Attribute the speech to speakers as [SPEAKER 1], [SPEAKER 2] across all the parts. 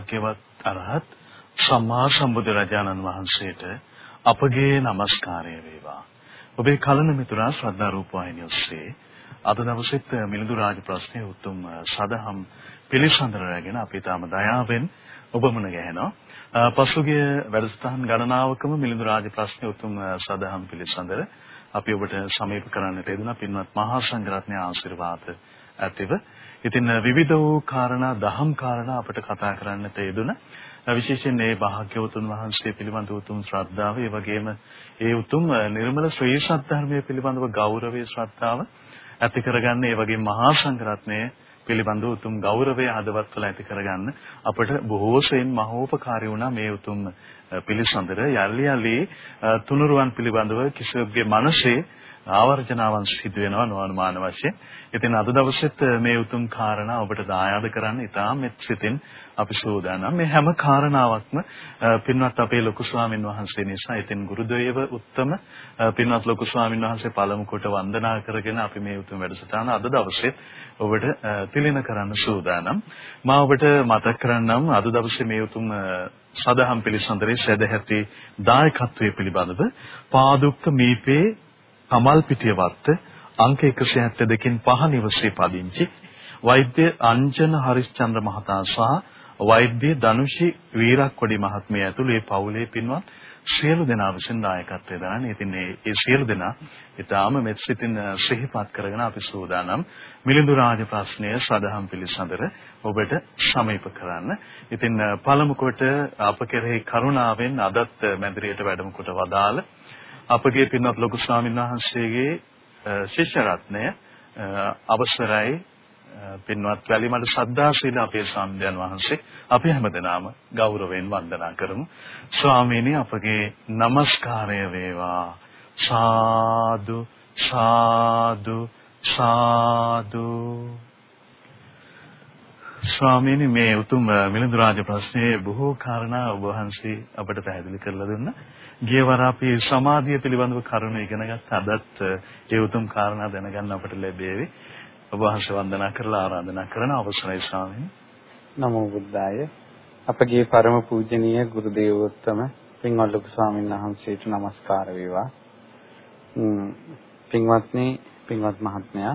[SPEAKER 1] භාග්‍යවත් අරහත් සම්මා සම්බුදු රජාණන් වහන්සේට අපගේ নমස්කාරය වේවා ඔබේ කලන මිතුරා ශ්‍රද්ධා රූප වාහිනිය ඔස්සේ අද දවසෙත් මිලිඳු රාජ ප්‍රශ්නයේ උතුම් සදහම් පිළිසඳර රැගෙන අපි තාම දයාවෙන් ඔබ මුණ ගැහෙනවා. පසුගිය වැඩසටහන් ගණනාවකම මිලිඳු රාජ ප්‍රශ්නයේ උතුම් සදහම් පිළිසඳර අපි ඔබට සමීප කරන්නට යෙදුණා පින්වත් මහා සංඝරත්නයේ ආශිර්වාද ඇතිව. ඉතින් විවිධ වූ කාරණා දහම් කාරණා අපට කතා කරන්නට යෙදුණා. විශේෂයෙන් මේ භාග්‍යවතුන් වහන්සේ පිළිබඳ උතුම් ශ්‍රද්ධාව, ඒ වගේම ඒ උතුම් නිර්මල ශ්‍රී සත්‍ය පිළිබඳව ගෞරවයේ ශ්‍රද්ධාව ඇති කරගන්න, ඒ වගේම මහා සංඝරත්නයේ පිළිබඳ උතුම් ගෞරවය හදවත් කළ ඇති කරගන්න අපට බොහෝ සෙයින් මහෝපකාරී වුණා මේ උතුම් පිළිසඳර යල්ලි යල්ලි තුනුරුවන් පිළිබඳව කිසිවෙකුගේ මනසේ ආවර්ජනාවන් සිදු වෙනවා නොඅනුමාන වශයෙන්. ඉතින් අද දවසෙත් මේ උතුම් කාරණා ඔබට දායාද කරන්න ඉතාම මෙත් සිතින් අපි සූදානම්. මේ හැම කාරණාවක්ම පින්වත් අපේ ලොකු ස්වාමින් වහන්සේ නිසා ඉතින් ගුරුදේව උත්තම පින්වත් ලොකු ස්වාමින් වහන්සේ පළමු කොට වන්දනා කරගෙන අපි මේ උතුම් වැඩසටහන අද දවසේ ඔබට තිලින කරන්න සූදානම්. මා ඔබට මතක් කරන්නම් අද දවසේ මේ උතුම් සදහම් පිළිසඳරේ සදැහැති දායකත්වයේ පිළිබඳව පාදුක්ක මීපේ කමල් පිටිය වත්ත අංක 172කින් පහ නිවසේ පදිංචි වෛද්‍ය අංජන හරිස්චන්ද්‍ර මහතා සහ වෛද්‍ය ධනුෂි වීරක්කොඩි මහත්මිය ඇතුළු ඒ පවුලේ පින්වත් සියලු දෙනා විසින් දායකත්වයේ දරන්නේ. ඉතින් මේ සියලු දෙනා ඊටාම මෙත් සිතින් සිහිපත් කරගෙන අපි සූදානම් මිලිඳු රාජ ප්‍රශ්නය සදහම් පිළිසඳර ඔබට සමීප කරන්න. ඉතින් පළමු කොට අප කෙරෙහි කරුණාවෙන් අදත් මැදිරියට වැඩම කොට වදාළ අපගේ පින්වත් ලොකු ස්වාමීන් වහන්සේගේ ශිෂ්‍ය රත්නය අවසරයි පින්වත් වැලිමඩ සද්දාශීල අපේ සම්දයන් වහන්සේ අපි හැමදෙනාම ගෞරවයෙන් වන්දනා කරමු. ස්වාමීනි අපගේ নমස්කාරය වේවා. සාදු සාදු සාදු ස්වාමීනි මේ උතුම් මිලිඳු රාජ ප්‍රශ්නයේ බොහෝ කාරණා ඔබ වහන්සේ අපට පැහැදිලි කරලා දුන්නා. ගියවර අපි සමාධිය පිළිබඳව කරුණු ඉගෙන ගත්ත අදත් ඒ උතුම් කාරණා දැනගන්න අපට ලැබෙවි. ඔබ වහන්සේ වන්දනා කරලා ආරාධනා කරන අවසරයි ස්වාමීන්.
[SPEAKER 2] නමෝ බුද්දාය. අපගේ ಪರම පූජනීය ගුරු දේවෝත්තම පින්වත් ලොකු ස්වාමීන් වහන්සේට নমස්කාර වේවා. පින්වත්නි, පින්වත් මහත්මයා,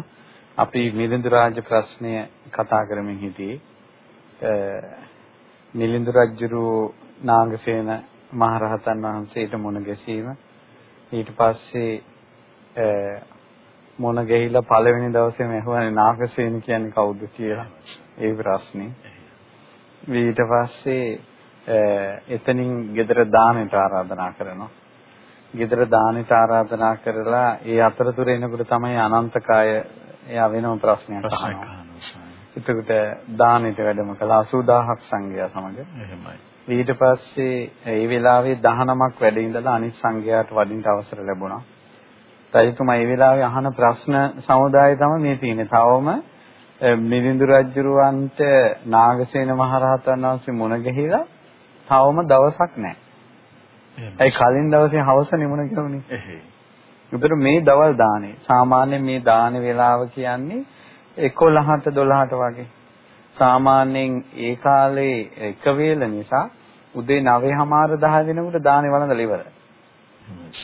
[SPEAKER 2] අපි මිලිඳු රාජ ප්‍රශ්නය කතා කරමින් හිටියේ. මිලිඳු රජුරු නාගසේන මහරහතන් වහන්සේට මුණ ගැසීම ඊට පස්සේ මොන ගෙහිලා පළවෙනි දවසේම ඇහුවානේ නාගසේන කියන්නේ කවුද කියලා ඒ ප්‍රශ්නේ. ඊට පස්සේ එතනින් ගෙදර දානෙට ආරාධනා කරනවා. ගෙදර දානෙට ආරාධනා කරලා ඒ අතරතුර එනකොට තමයි අනන්තකාය එයා වෙනම ප්‍රශ්නයක් අහනවා. එතකොට දානෙට වැඩම කළා 80000ක් සංඝයා සමග.
[SPEAKER 1] එහෙමයි.
[SPEAKER 2] ඊට පස්සේ ඒ වෙලාවේ 19ක් වැඩ ඉඳලා අනිත් සංඝයාට වඩින්න අවසර ලැබුණා. රජතුමා මේ වෙලාවේ අහන ප්‍රශ්න සමුදාය තමයි මේ තියෙන්නේ. තවම මිලිඳු රජුරවන්ට නාගසේන මහරහතන් වහන්සේ මුණ ගැහිලා තවම දවසක් නැහැ. ඒ කලින් දවසේ හවස නිමුණ ගිහුනේ.
[SPEAKER 1] එහෙයි.
[SPEAKER 2] උදේට මේ දවල් දානේ. සාමාන්‍යයෙන් මේ දාන වේලාව කියන්නේ 11ට 12ට වගේ. සාමාන්‍යයෙන් ඒ කාලේ එක වේල නිසා උදේ 9:00මාර 10 වෙනකොට දානේ වළඳලා ඉවරයි.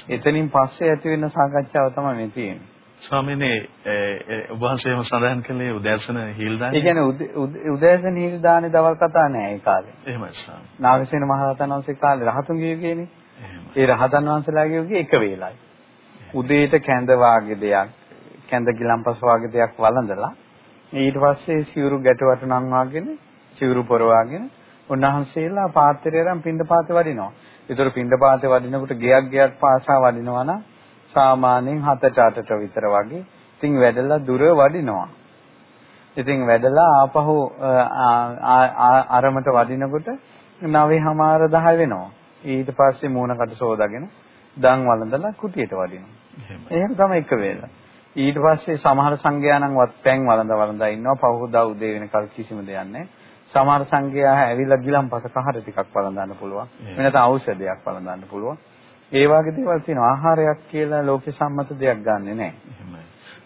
[SPEAKER 2] එතනින් පස්සේ ඇති වෙන සාකච්ඡාව තමයි මේ තියෙන්නේ.
[SPEAKER 1] ස්වාමීනි ඔබ වහන්සේම සඳහන් කළේ උදෑසන හිල් දාන.
[SPEAKER 2] ඒ කියන්නේ උදෑසන හිල් දානේ දවල් කතා නෑ ඒ කාලේ.
[SPEAKER 1] එහෙමයි ස්වාමී.
[SPEAKER 2] නාගසේන මහරහතන් වහන්සේ කාලේ රහතුන්ගේ යුගයේනේ. ඒ රහතන් වහන්සේලාගේ යුගයේ එක වේලයි. උදේට කැඳ වාගේ දෙයක්, කැඳ ගිලම්පස් වාගේ දෙයක් වළඳලා ඊට පස්සේ සිවුරු ගැට වටනන් වාගෙන, සිවුරු පොරවාගෙන උන්වහන්සේලා පාත්‍රය අරන් පින්ඳ පාතේ වඩිනවා. ඒතර පින්ඳ පාතේ වඩිනකොට ගයක් ගයක් පාසා වඩිනවා නම් සාමාන්‍යයෙන් 7ට 8ට විතර වගේ. ඉතින් වැඩලා දුර වඩිනවා. ඉතින් වැඩලා ආපහු අරමට වඩිනකොට 9:00මාර 10 වෙනවා. ඊට පස්සේ මූණකට සෝදාගෙන දන් වළඳලා කුටියට වඩිනවා. එහෙම තමයි එක වේලා. ඊට පස්සේ සමහර සංඝයා නම් වත් පැන් වළඳ වළඳා ඉන්නවා. පහුදා උදේ වෙනකල් කිසිම දෙයක් නැහැ. සමහර සංඝයා ඇවිල්ලා ගිලම්පස කහර ටිකක් වළඳන්න පුළුවන්. වෙනත ඖෂධයක් වළඳන්න පුළුවන්. ඒ වගේ දේවල් තියෙනවා. ආහාරයක් කියලා ලෝක සම්මත දෙයක් ගන්නෙ නැහැ.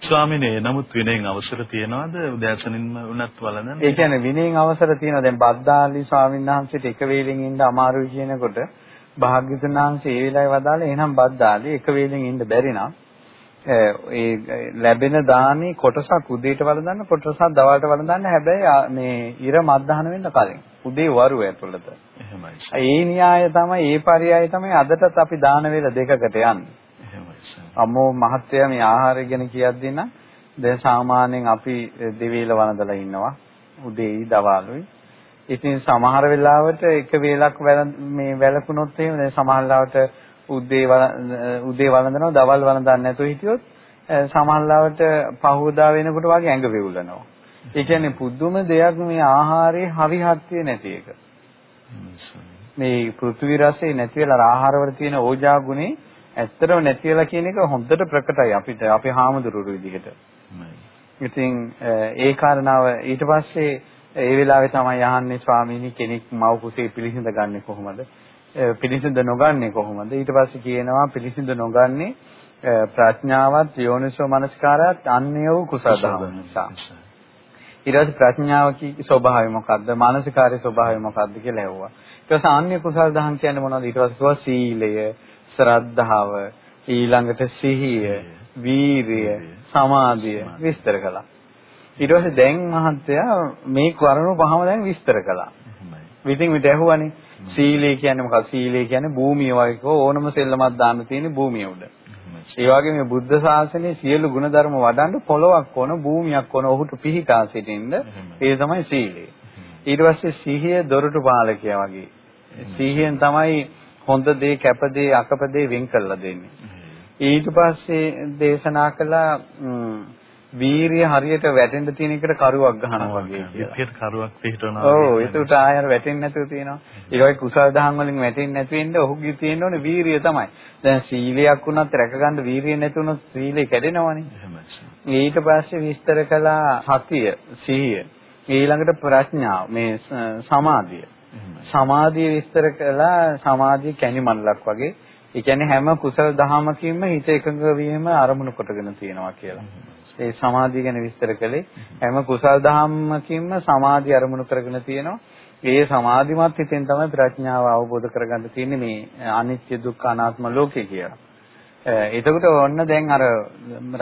[SPEAKER 1] ස්වාමිනේ නමුත් විනයෙන් අවසර තියනවාද උදෑසනින්ම වුණත් වළඳන්න?
[SPEAKER 2] ඒ කියන්නේ විනයෙන් අවසර තියෙනවා. දැන් බද්දාලි ස්වාමීන් වහන්සේට එක වේලෙන් ඉන්න අමාරුයි කියනකොට භාග්‍යතුන් වහන්සේ ඒ වෙලාවේ වදාළේ එහෙනම් බද්දාලි එක වේලෙන් ඉන්න බැරි නම් ඒ ලැබෙන දානි කොටසක් උදේට වළඳන්න කොටසක් දවල්ට වළඳන්න. හැබැයි මේ ඉර මත්දහන වෙන්න කලින්. උදේ වරුව ඇතුළත. එහෙමයි ඒ න්‍යාය තමයි ඒ පරයය තමයි අදටත් අපි දාන වේල දෙකකට යන්නේ. එහෙමයි අම්මෝ මහත්තයා මේ ආහාරය ගැන කියද්දී නම් දැන් සාමාන්‍යයෙන් අපි දෙවේල වළඳලා ඉන්නවා. උදේයි දවල්ුයි. ඉතින් සමහර වෙලාවට එක වේලක් මේ වැළකුණොත් එහෙම දැන් සමහර උදේ උදේ වළඳනවා දවල් වළඳන්නේ නැතුව හිටියොත් සමහරවිට පහවදා වෙනකොට වගේ ඇඟ වෙවුලනවා. ඒ කියන්නේ පුදුම දෙයක් මේ ආහාරයේ හරිහත්ය නැති එක. මේ පෘථිවි රසයේ නැති වෙලා ආහාරවල තියෙන ඕජා ගුණේ ඇත්තටම නැති වෙලා කියන එක හොඳට ප්‍රකටයි අපිට අපේ හාමුදුරුවෝ විදිහට. ඉතින් ඒ කාරණාව ඊට පස්සේ ඒ වෙලාවේ තමයි අහන්නේ ස්වාමීනි කෙනෙක් මව කුසේ පිළිසිඳ ගන්නෙ කොහොමද? පිළිසිඳ නොගන්නේ කොහොමද? ඊට පස්සේ කියනවා පිළිසිඳ නොගන්නේ ප්‍රඥාවත් යෝනිසෝ මනස්කාරයත් අන්‍ය වූ කුසල දහම නිසා. ඊට පස්සේ ප්‍රඥාව කී ස්වභාවය මොකද්ද? මානසිකාරයේ ස්වභාවය මොකද්ද කියලා ඇහුවා. ඊට පස්සේ අන්‍ය කුසල දහම් කියන්නේ මොනවද? ඊට පස්සේ සීලය, ශ්‍රද්ධාව, ඊළඟට සිහිය, වීරිය, සමාධිය විස්තර කළා. ඊට පස්සේ දැන් මහත්තයා මේ කරුණු පහම දැන් විස්තර කළා. විතින් විත ඇහුවානේ. සීලය කියන්නේ මොකක්ද? සීලය කියන්නේ භූමිය වගේ ඕනම සෙල්ලමක් දාන්න තියෙන භූමිය උඩ. ඒ වගේ මේ බුද්ධ ශාසනයේ සියලු ಗುಣධර්ම වඩන්න පොළොවක් ඕන භූමියක් ඕන ඔහුට පිහිටා සිටින්න ඒ තමයි සීලය. ඊට පස්සේ සීහය දොරටු පාලකයා වගේ. සීහයෙන් තමයි හොඳ දේ කැප දේ අකප දේ වෙන් කරලා දෙන්නේ. ඊට පස්සේ දේශනා කළා වීරිය හරියට වැටෙන්න තියෙන එකට කරුවක් ගහනවා වගේ කියලා.
[SPEAKER 1] ඒකට කරුවක් පිටවනවා.
[SPEAKER 2] ඔව් ඒකට ආයර වැටෙන්නේ නැතුව තියෙනවා. වගේ කුසල් දහම් වලින් වැටෙන්නේ නැති වෙන්න ඔහුගේ තියෙන්න ඕනේ වීරිය තමයි. දැන් සීලයක් වුණත් රැකගන්න වීරිය නැති වුණොත් සීලය කැඩෙනවනේ. ඊට පස්සේ විස්තර කළා සතිය, සිහිය. ඊළඟට ප්‍රඥාව, මේ සමාධිය. සමාධිය විස්තර කළා සමාධිය කැණි මණ්ඩලක් වගේ. ඒ කියන්නේ හැම කුසල දහමකින්ම හිත එකඟ වීම අරමුණු කොටගෙන තියෙනවා කියලා. ඒ සමාධිය ගැන විස්තර කළේ හැම කුසල් දහම්මකින්ම සමාධිය අරමුණු කරගෙන තියෙනවා. ඒ සමාධිමත් හිතෙන් තමයි ප්‍රඥාව අවබෝධ කරගන්න තියෙන්නේ මේ අනිත්‍ය දුක්ඛ අනාත්ම ලෝකේ කියලා. එතකොට ඔන්න දැන් අර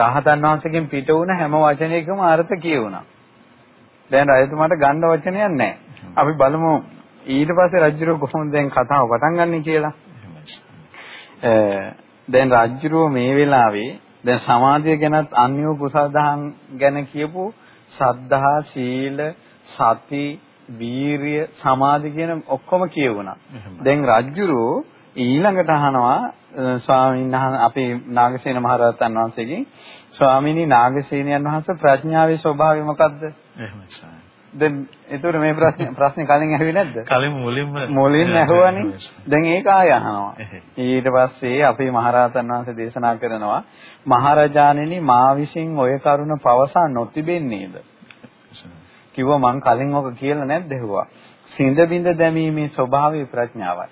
[SPEAKER 2] රහතන් වහන්සේගෙන් පිට වුණ හැම වචනයකම අර්ථ කියවුණා. දැන් රජතුමාට ගන්න වචනයක් නැහැ. අපි බලමු ඊට පස්සේ රජුරෝ කොහොමද දැන් කතාව පටන් ගන්නෙ කියලා. දැන් රජුරෝ මේ වෙලාවේ දැන් සමාධිය ගැනත් අන්‍යෝ කුසල දහම් ගැන කියපු සද්ධා සීල සති වීරිය සමාධි කියන ඔක්කොම කියවුණා. දැන් රජ්ජුරෝ ඊළඟට අහනවා ස්වාමීන් වහන්සේ අපේ නාගසේන මහරහතන් වහන්සේගෙන් ස්වාමීනි නාගසේනයන් වහන්සේ ප්‍රඥාවේ ස්වභාවය මොකද්ද? එහෙමයි දැන් ඒතර මේ ප්‍රශ්නේ ප්‍රශ්නේ කලින් ඇහුවේ නැද්ද?
[SPEAKER 1] කලින් මුලින්ම
[SPEAKER 2] මුලින් ඇහුවනේ. දැන් ඒක ආය අහනවා. ඊට පස්සේ අපේ මහරහතන් වහන්සේ දේශනා කරනවා මහරජාණෙනි මා විසින් ඔය කරුණ පවසා නොතිබෙන්නේද? කිව්වා මං කලින් ඔක කියලා නැද්ද ඇහුවා. සිඳ බිඳ දැමීමේ ස්වභාවය ප්‍රඥාවයි.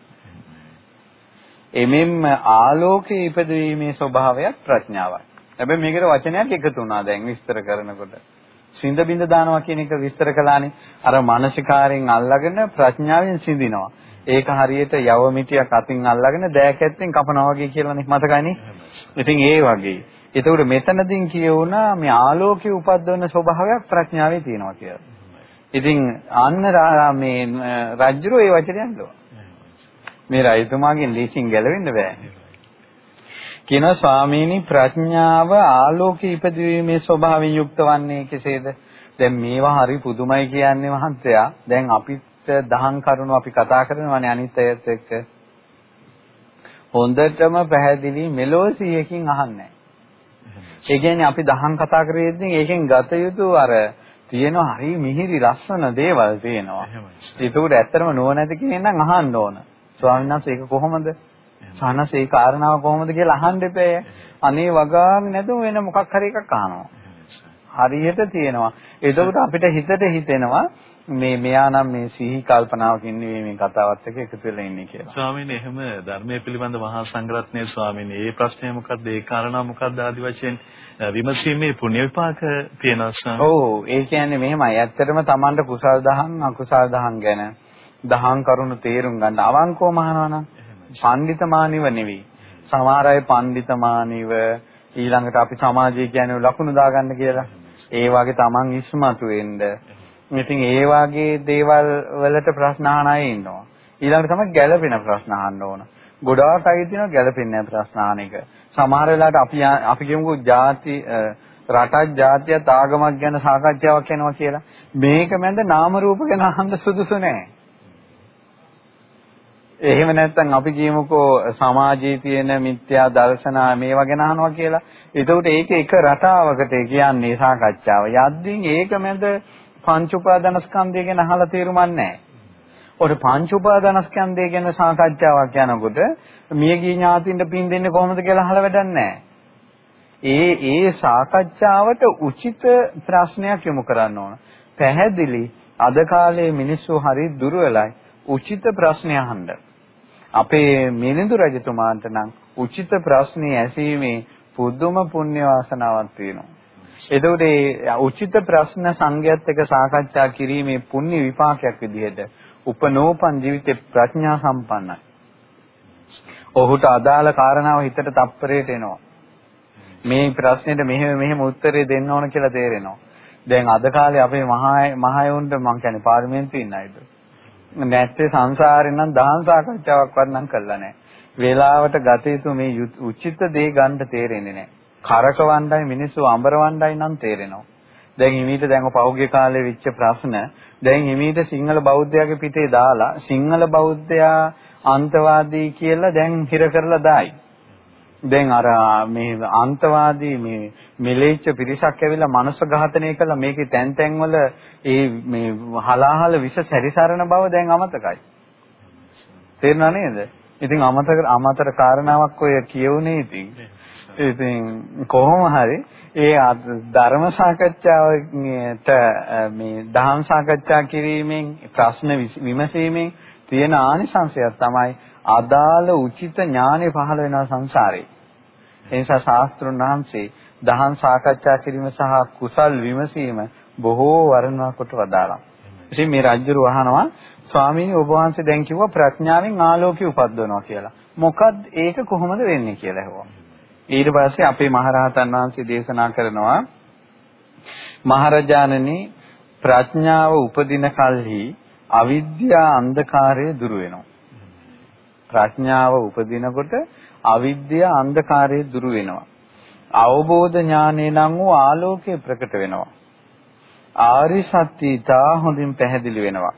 [SPEAKER 2] එමෙන්න ආලෝකයේ ඉපදවීමේ ස්වභාවයක් ප්‍රඥාවයි. හැබැයි මේකට වචනයක් එකතු වුණා දැන් විස්තර කරනකොට. සිඳ බිඳ දානවා කියන එක විස්තර කළානේ. අර මානසිකාරයෙන් අල්ලාගෙන ප්‍රඥාවෙන් සිඳිනවා. ඒක හරියට යව මිටියක් අතින් අල්ලාගෙන දෑකැත්තෙන් කපනවා වගේ කියලානේ මතකයිනේ. ඉතින් ඒ වගේ. ඒතකොට මෙතනදී කියවුණා මේ ආලෝකයේ උපද්දවන ස්වභාවයක් ප්‍රඥාවේ තියෙනවා කියලා. ඉතින් අන්න මේ රජ්ජුරෝ ඒ වචනය අල්ලුවා. මේ රජතුමාගෙන් ලීසින් ගැලවෙන්න බෑ. කියනවා ස්වාමීනි ප්‍රඥාව ආලෝකයේ ඉපදීමේ ස්වභාවයෙන් යුක්ත වන්නේ කෙසේද? දැන් මේවා හරි පුදුමයි කියන්නේ මහත්තයා. දැන් අපිට දහම් කරුණු අපි කතා කරනවානේ අනිත් අයත් එක්ක. හොඳටම පැහැදිලි මෙලෝසියකින් අහන්නේ. ඒ කියන්නේ අපි දහම් කතා කරේදී ඒකෙන් ගත යුතු අර තියෙන හරි මිහිරි ලස්සන දේවල් තියෙනවා. ඒකට ඇත්තටම නුවණැති කෙනෙක් නම් අහන්න ඕන. ස්වාමීන් වහන්සේ ඒක කොහොමද? සානස ඒ කාරණාව කොහොමද කියලා අහන්න එපෑ. අනේ වගාම නැතුව වෙන මොකක් හරි එකක් අහනවා. හරියට තියෙනවා. ඒකෝට අපිට හිතට හිතෙනවා මේ මෙයා නම් මේ සිහි කල්පනාවකින් නෙවෙයි මේ කතාවත් එක්ක එකතු වෙලා ඉන්නේ කියලා.
[SPEAKER 1] ස්වාමීනි එහෙම ධර්මයේ පිළිබඳ මහා සංඝරත්නයේ ස්වාමීනි මේ ප්‍රශ්නය මොකද්ද ඒ කාරණා මොකද්ද ආදි වශයෙන් විමසීමේ පුණ්‍ය විපාක තියෙනවා ස්වාමීනි.
[SPEAKER 2] ඔව් ඒ කියන්නේ මෙහෙමයි. ඇත්තටම Tamanට කුසල් දහම් අකුසල් දහම් ගැන දහම් කරුණු තේරුම් ගන්න අවංකවම අහනවනම් පඬිතමානිව නෙවෙයි. සමහර අය පඬිතමානිව ඊළඟට අපි සමාජයේ කියන්නේ ලකුණු දාගන්න කියලා. ඒ වගේ Taman ඉස්මතු වෙන්න ඉතින් ඒ වගේ දේවල් වලට ප්‍රශ්න අහන අය ඉන්නවා. ඊළඟට තමයි ගැළපෙන ප්‍රශ්න අහන්න ඕන. ගොඩාක් අය තියෙනවා ගැළපෙන්නේ නැහැ ප්‍රශ්න අහන එක. සමහර වෙලාවට අපි අපි කියමුකෝ ಜಾති රටක් ජාතියක් ආගමක් ගැන සාකච්ඡාවක් කරනවා කියලා. මේක මැද නාම රූප ගැන අහන්න සුදුසු නැහැ. එහෙම නැත්නම් අපි කියමුකෝ සමාජයේ තියෙන මිත්‍යා දර්ශන මේවා ගැන අහනවා කියලා. ඒකට ඒක එක රටාවකට කියන්නේ සාකච්ඡාව. යද්දින් ඒක මැද පංච උපාදානස්කන්ධය ගැන අහලා තේරුමක් නැහැ. ඔය පංච උපාදානස්කන්ධය ගැන සාකච්ඡාවක් යනකොට මියගිය ඥාතින්ට පින් දෙන්නේ කොහොමද කියලා අහලා වැඩක් නැහැ. ඒ ඒ සාකච්ඡාවට උචිත ප්‍රශ්නයක් යොමු කරන්න ඕන. පැහැදිලි අද කාලේ මිනිස්සු හරි දුර්වලයි. උචිත ප්‍රශ්න අහන්න. අපේ මිලිඳු රජතුමාන්ට නම් උචිත ප්‍රශ්නේ ඇසීමේ පුදුම පුණ්‍ය වාසනාවක් තියෙනවා. එතකොට මේ උචිත ප්‍රශ්න සංගයත් එක්ක සාකච්ඡා කිරීමේ පුණ්‍ය විපාකයක් විදිහට උපනෝපන් ජීවිතේ ප්‍රඥා සම්පන්නයි. ඔහුට අදාළ කාරණාව හිතට තප්පරයට එනවා. මේ ප්‍රශ්නෙට මෙහෙම මෙහෙම උත්තරේ දෙන්න ඕන කියලා තේරෙනවා. දැන් අද කාලේ අපේ මහා මහයොන්ට මම කියන්නේ පාර්ලිමේන්තුවේ ඉන්න අයද. නැත්තේ සංසාරේ නම් දහම් සාකච්ඡාවක් වත්නම් කළා නැහැ. වේලාවට ගත යුතු මේ උචිත දේ ගන්න තේරෙන්නේ නැහැ. කරකවණ්ඩයි මිනිස්සු අඹරවණ්ඩයි නම් තේරෙනවා. දැන් හිමීට දැන් පහුගිය කාලේ විච්ච ප්‍රශ්න දැන් හිමීට සිංහල බෞද්ධයාගේ පිටේ දාලා සිංහල බෞද්ධයා අන්තවාදී කියලා දැන් හිර කරලා දායි. දැන් අර මේ අන්තවාදී මේ මෙලෙච්ච පිරිසක් ඇවිල්ලා මනුස්ස ඝාතනය කළා මේකේ තැන් තැන් වල ඒ මේ හලාහල විස සැරිසරන බව දැන් අමතකයි. තේරුණා නේද? ඉතින් අමතක අමතර කාරණාවක් ඔය කියුනේ ඉතින්. ඉතින් කොහොම හරි ඒ ධර්ම සාකච්ඡාවට මේ දහම් සාකච්ඡා කිරීමෙන් ප්‍රශ්න විමසීමෙන් තියෙන ආනිසංශයක් තමයි අදාළ උචිත ඥානෙ පහළ වෙන සංසාරේ. ඒ නිසා ශාස්ත්‍රුන් වහන්සේ දහම් සාකච්ඡා කිරීම සහ කුසල් විමසීම බොහෝ වර්ණනා කොට වදාළා. ඉතින් මේ රජුරු අහනවා ස්වාමීනි ඔබ වහන්සේ දැන් කිව්වා ප්‍රඥාවෙන් ආලෝකය උපද්දවනවා කියලා. මොකද්ද ඒක කොහොමද වෙන්නේ කියලා ඇහුවා. ඊට පස්සේ අපේ මහරහතන් වහන්සේ දේශනා කරනවා මහරජාණනි ප්‍රඥාව උපදින කල්හි අවිද්‍යා අන්ධකාරය දුර වෙනවා. ප්‍රඥාව උපදිනකොට අවිද්‍යා අන්ධකාරය දුර වෙනවා. අවබෝධ ඥානය නම් වූ ආලෝකය ප්‍රකට වෙනවා. ආරි සත්‍ය තා හොඳින් පැහැදිලි වෙනවා.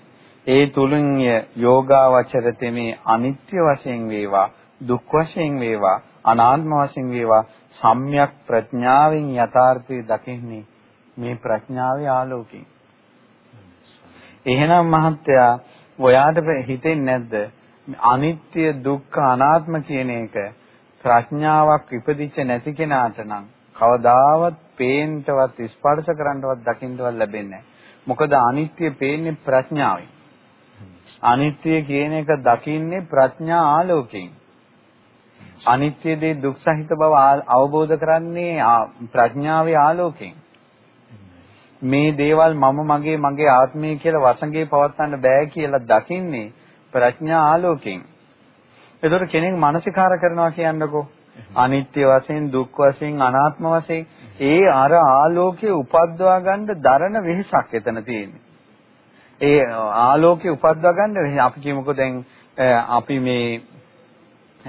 [SPEAKER 2] ඒ තුලින් යෝගාවචර තෙමේ අනිත්‍ය වශයෙන් වේවා දුක් වශයෙන් වේවා අනාත්ම වශයෙන් වේවා සම්‍යක් ප්‍රඥාවෙන් යථාර්ථය දකින්නේ මේ ප්‍රඥාවේ ආලෝකයෙන්. එහෙනම් මහත්තයා ඔයාට හිතෙන්නේ නැද්ද අනිත්‍ය දුක්ඛ අනාත්ම කියන එක ප්‍රඥාවක් ඉපදිච්ච නැති කෙනාට නම් කවදාවත් පේන්නවත් ස්පර්ශ කරන්නවත් දකින්නවත් ලැබෙන්නේ මොකද අනිත්‍ය පේන්නේ ප්‍රඥාවෙන්. අනිත්‍ය කියන එක දකින්නේ ප්‍රඥා ආලෝකයෙන්. අනිත්‍ය දේ දුක් සහිත බව අවබෝධ කරන්නේ ප්‍රඥාවේ ආලෝකයෙන්. මේ දේවල් මම මගේ මගේ ආත්මය කියලා වසඟේ පවත්වන්න බෑ කියලා දකින්නේ ප්‍රඥා ආලෝකයෙන්. ඒතර කෙනෙක් මානසිකාර කරනවා කියන්නකෝ. අනිත්‍ය වශයෙන් දුක් වශයෙන් අනාත්ම වශයෙන් ඒ අර ආලෝකයේ උපද්දවා ගන්න දරන වෙහසක් එතන තියෙන්නේ. ඒ ආලෝකයේ උපද්දවා ගන්න අපි කියමුකෝ දැන් අපි මේ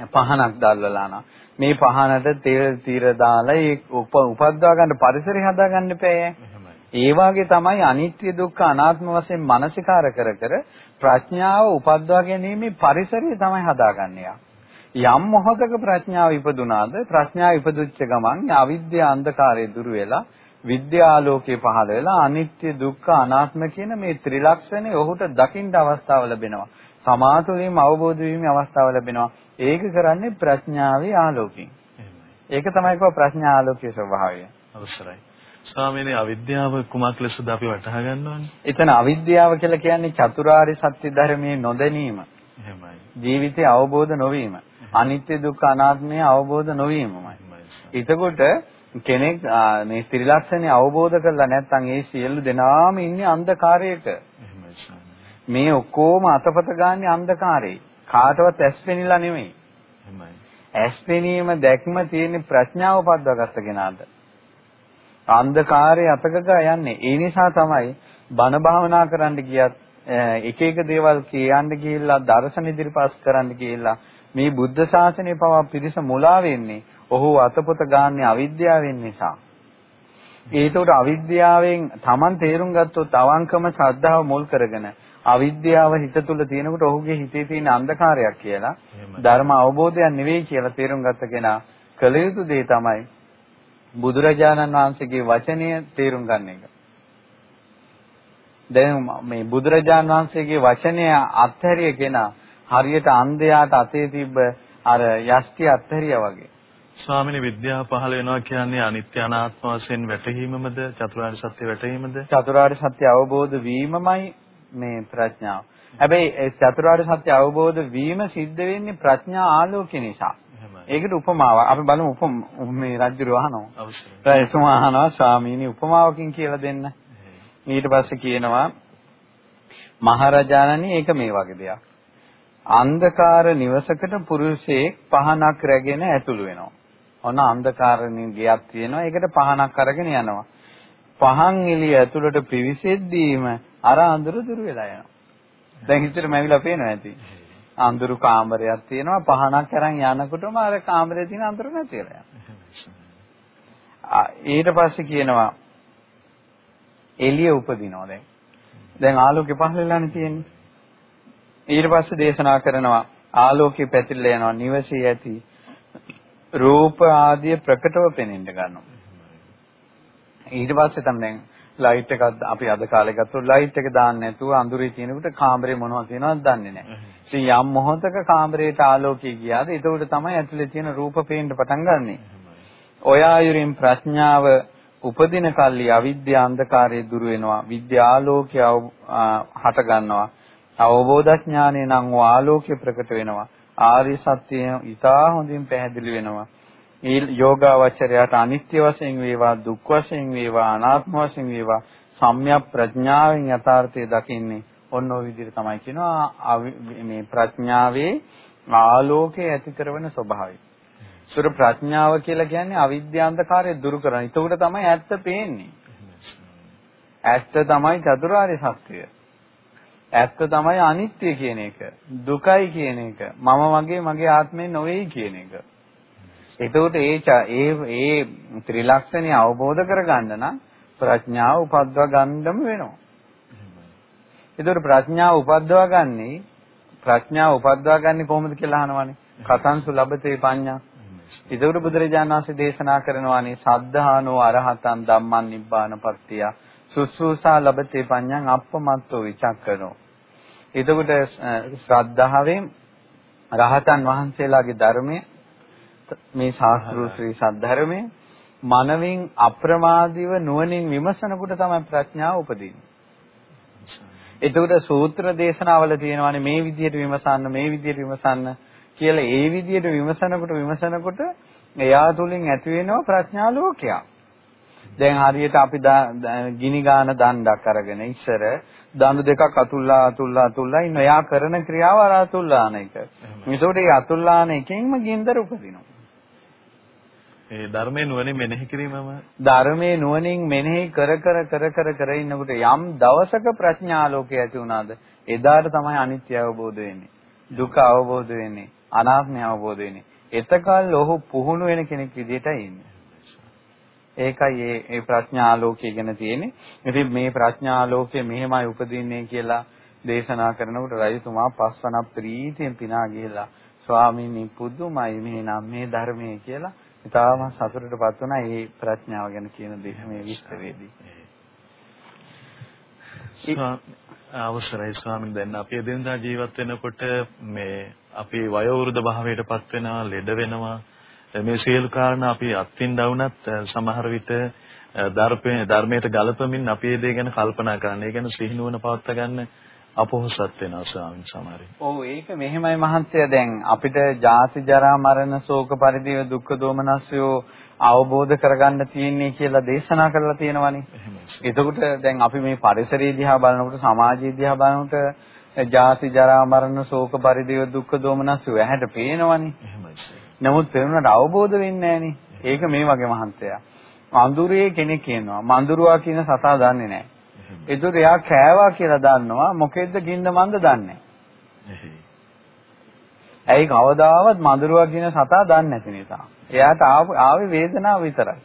[SPEAKER 2] පහනක් දැල්වලා නා මේ පහනට තෙල් තීර දාලා ඒ උපද්දවා ගන්න පරිසරය හදා ගන්න එපා ඒ වාගේ තමයි අනිත්‍ය දුක්ඛ අනාත්ම වශයෙන් මානසිකාර කර කර ප්‍රඥාව උපද්දවා ගැනීමේ පරිසරය තමයි හදාගන්නේ. යම් මොහතක ප්‍රඥාව ඉපදුනාද ප්‍රඥාව ඉපදුච්ච ගමන් අවිද්‍යා අන්ධකාරය දුර වෙලා විද්‍යාලෝකේ පහළ වෙලා අනිත්‍ය දුක්ඛ අනාත්ම කියන මේ ත්‍රිලක්ෂණය ඔහුට දකින්න අවස්ථාව ලැබෙනවා. සමාතුලින්ම අවබෝධ වීමේ අවස්ථාව ලැබෙනවා. ඒක කරන්නේ ප්‍රඥාවේ ආලෝකයෙන්. ඒක තමයි කව ප්‍රඥා ආලෝකයේ ස්වභාවය.
[SPEAKER 1] අවසරයි. ස්වාමීනි අවිද්‍යාව කුමක් ලෙසද අපි වටහා ගන්න ඕනේ?
[SPEAKER 2] එතන අවිද්‍යාව කියලා කියන්නේ චතුරාර්ය සත්‍ය ධර්මයේ නොදැනීම.
[SPEAKER 1] එහෙමයි.
[SPEAKER 2] ජීවිතය අවබෝධ නොවීම. අනිත්‍ය දුක්ඛ අනාත්මය අවබෝධ නොවීමමයි. එතකොට කෙනෙක් මේ ත්‍රිලක්ෂණය අවබෝධ කරලා නැත්නම් ඒ සියලු දෙනාම ඉන්නේ අන්ධකාරයක. මේ ඔක්කොම අතපත ගන්න අන්ධකාරේ. කාටවත් ඇස් පෙනිලා නෙමෙයි. ඇස් පෙනීම දැක්ම තියෙන ප්‍රඥාව පද්දාගත්ත කෙනාට. අන්ධකාරයේ අතකක යන්නේ. ඒ නිසා තමයි බණ භාවනා කරන්න ගියත් එක එක දේවල් කියන්න ගිහිල්ලා දර්ශන ඉදිරිපත් කරන්න ගිහිල්ලා මේ බුද්ධ ශාසනය පවා පිරිස මුලා වෙන්නේ. ඔහු අතපොත ගාන්නේ අවිද්‍යාවෙන් නිසා. ඒකට අවිද්‍යාවෙන් Taman තේරුම් ගත්තොත් අවංකම ශ්‍රද්ධාව මුල් කරගෙන අවිද්‍යාව හිත තුල තියෙනකොට ඔහුගේ හිතේ තියෙන අන්ධකාරයක් කියලා ධර්ම අවබෝධයක් නෙවෙයි කියලා තේරුම් ගත්ත කෙනා කළ යුතු දේ තමයි බුදුරජාණන් වහන්සේගේ වචනය තේරුම් ගන්න එක. දැන් මේ බුදුරජාණන් වහන්සේගේ වචනය අත්හැරිය කෙනා හරියට අන්ධයාට අතේ තිබ්බ අර යෂ්ටි අත්හැරියා වගේ.
[SPEAKER 1] ස්වාමිනී විද්‍යාව පහළ වෙනවා කියන්නේ අනිත්‍ය අනාත්ම වශයෙන් වැටහීමමද චතුරාර්ය සත්‍ය වැටහීමද?
[SPEAKER 2] චතුරාර්ය සත්‍ය අවබෝධ වීමමයි මේ ප්‍රඥාව. හැබැයි චතුරාර්ය සත්‍ය අවබෝධ වීම සිද්ධ වෙන්නේ ප්‍රඥා ආලෝකය නිසා. ඒකට උපමාවක් අපි බලමු මේ රජුර වහනවා. අවශ්‍යයි. රජතුම අහනවා ස්වාමීනි උපමාවකින් කියලා දෙන්න. ඊට පස්සේ කියනවා මහරජාණනි ඒක මේ වගේ දෙයක්. අන්ධකාර නිවසකට පුරුෂයෙක් පහනක් රැගෙන ඇතුළු වෙනවා. ඔන්න අන්ධකාරණින් ගියක් තියෙනවා. ඒකට පහනක් අරගෙන යනවා. පහන් එළිය ඇතුළට පිවිසෙද්දීම අර අඳුර දුර වෙලා යනවා. දැන් හිතට මැවිලා පේනවා ඇති. අඳුරු කාමරයක් තියෙනවා පහනක් අරන් යනකොටම අර කාමරේ තියෙන අඳුර නැති වෙලා යනවා. ඊට පස්සේ කියනවා එළිය උපදිනවා දැන්. දැන් ආලෝකේ පහළ වෙලානේ තියෙන්නේ. ඊට පස්සේ දේශනා කරනවා ආලෝකේ පැතිරලා යනවා නිවසේ ඇති රූප ආදිය ප්‍රකටව පෙනෙන්න ගන්නවා. ඊට පස්සේ තමයි ලයිට් එකක් අපි අද කාලේ ගත්තොත් ලයිට් එක දාන්න නැතුව අඳුරේ තියෙනකොට කාමරේ මොනවද තියෙනවද දන්නේ නැහැ. ඉතින් යම් මොහොතක කාමරේට ආලෝකය ගියාද එතකොට තමයි ඇතුලේ තියෙන රූප පේන්න පටන් ගන්නෙ. ඔය ආයුරින් ප්‍රඥාව උපදින කල්ලි අවිද්‍යා අන්ධකාරය දුර වෙනවා. විද්‍යාලෝකය හට ගන්නවා. අවබෝධඥානය නම් ආලෝකය ප්‍රකට වෙනවා. ආර්ය සත්‍යය ඊටා හොඳින් පැහැදිලි වෙනවා. ඒ යෝගාවචරයට අනිත්‍ය වශයෙන් වේවා දුක් වශයෙන් වේවා අනාත්ම වශයෙන් වේවා සම්‍යක් ප්‍රඥාවෙන් යථාර්ථය දකින්නේ ඔන්න ඔය විදිහට තමයි කියනවා මේ ප්‍රඥාවේ ආලෝකය ඇති කරන ස්වභාවය. සුර ප්‍රඥාව කියලා කියන්නේ අවිද්‍යාන්තකාරය දුරු කරන. ඒකට තමයි ඇත්ත පේන්නේ. ඇත්ත තමයි චතුරාර්ය සත්‍යය. ඇත්ත තමයි අනිත්‍ය කියන එක. දුකයි කියන එක. මම මගේ මගේ ආත්මේ නොවේයි කියන එක. එතකොට ඒ ඒ ඒ ත්‍රිලක්ෂණය අවබෝධ කරගන්න නම් ප්‍රඥාව උපද්දවා ගන්නම වෙනවා. එතකොට ප්‍රඥාව උපද්දවා ගන්නේ ප්‍රඥාව උපද්දවා ගන්නේ කොහොමද කියලා අහනවානේ. කතංසු ලබතේ පඤ්ඤා. එතකොට බුදුරජාණන් වහන්සේ දේශනා කරනවානේ සද්ධානෝ අරහතං ධම්මං නිබ්බානපත්තිය සුසුසා ලබතේ පඤ්ඤං අප්පමත්තෝ විචක්කනෝ. එතකොට ශ්‍රද්ධාවෙන් රහතන් වහන්සේලාගේ ධර්මයේ මේ ශාස්ත්‍රීය ශ්‍රී සද්ධර්මයේ මනවින් අප්‍රමාදීව නුවණින් විමසනකොට තමයි ප්‍රඥාව උපදින්නේ. එතකොට සූත්‍ර දේශනාවල තියෙනවානේ මේ විදිහට විමසන්න මේ විදිහට විමසන්න කියලා ඒ විදිහට විමසනකොට විමසනකොට එයා තුලින් ඇති වෙනවා ප්‍රඥා ලෝකයක්. දැන් හරියට අපි ගිනි ගාන දණ්ඩක් අරගෙන ඉස්සර දණු දෙකක් අතුල්ලා අතුල්ලා අතුල්ලා ඉන්න එයා කරන ක්‍රියාව අර අතුල්ලාන එක. ඒකෝට ඒ අතුල්ලාන එකෙන්ම ගින්දර උපදිනවා.
[SPEAKER 1] ඒ ධර්මයේ නුවණින් මෙනෙහි කිරීමම?
[SPEAKER 2] ධර්මයේ නුවණින් මෙනෙහි කර කර කර කර කර ඉන්නකොට යම් දවසක ප්‍රඥාලෝකය ඇති වුණාද එදාට තමයි අනිත්‍ය අවබෝධ වෙන්නේ. දුක අවබෝධ වෙන්නේ. අනාත්මය අවබෝධ වෙන්නේ. එතකල් ඔහු පුහුණු වෙන කෙනෙක් විදිහටයි ඉන්නේ. ඒකයි මේ මේ ප්‍රඥාලෝකය ගැන තියෙන්නේ. ඉතින් මේ ප්‍රඥාලෝකය මෙහෙමයි උපදින්නේ කියලා දේශනා කරනකොට රජතුමා පස්වන ප්‍රීතියෙන් පිනා ගිහිලා ස්වාමීනි පුදුමයි මේ නම් මේ ධර්මයේ කියලා ඉතාලම සතුටටපත් වුණා මේ ප්‍රඥාව ගැන කියන දේ මේ විස්තරේදී.
[SPEAKER 1] අවසරයි ස්වාමීන් දැන් අපි එදිනදා ජීවත් වෙනකොට මේ අපි වයෝවෘද්ධ භාවයටපත් වෙනවා ලෙඩ වෙනවා මේ සියලු කාරණා අපි අත්විඳ වුණත් සමහර විට ධර්මයේ ධර්මයට ගලපමින් අපි මේ දේ ගැන කල්පනා කරන්න. ඒ කියන්නේ සිහිනුවන පවත්වා ගන්න අපොහසත් වෙනවා ස්වාමීන් සමහරවිට.
[SPEAKER 2] ඔව් ඒක මෙහෙමයි මහත්තයා දැන් අපිට ජාති ජරා මරණ ශෝක පරිදේව දුක්ඛ දෝමනස්යෝ අවබෝධ කරගන්න තියෙන්නේ කියලා දේශනා කරලා තියෙනවානේ. එතකොට දැන් අපි මේ පරිසරය දිහා බලනකොට සමාජය දිහා බලනකොට ජාති ජරා මරණ ශෝක පරිදේව දුක්ඛ දෝමනස්යෝ ඇහැට පේනවනේ. නමුත් පේනුනට අවබෝධ වෙන්නේ නැහනේ. ඒක මේ වගේ මහන්තයා. මඳුරේ කෙනෙක් කියනවා. මඳුරුවා කියන සතා දන්නේ නැහැ. ඒතර එයා කෑවා කියලා දන්නවා. මොකෙද්ද ගින්න මන්ද දන්නේ ඇයි කවදාවත් මඳුරුවා කියන සතා දන්නේ නැති නිසා. එයාට ආවේ වේදනාව විතරයි.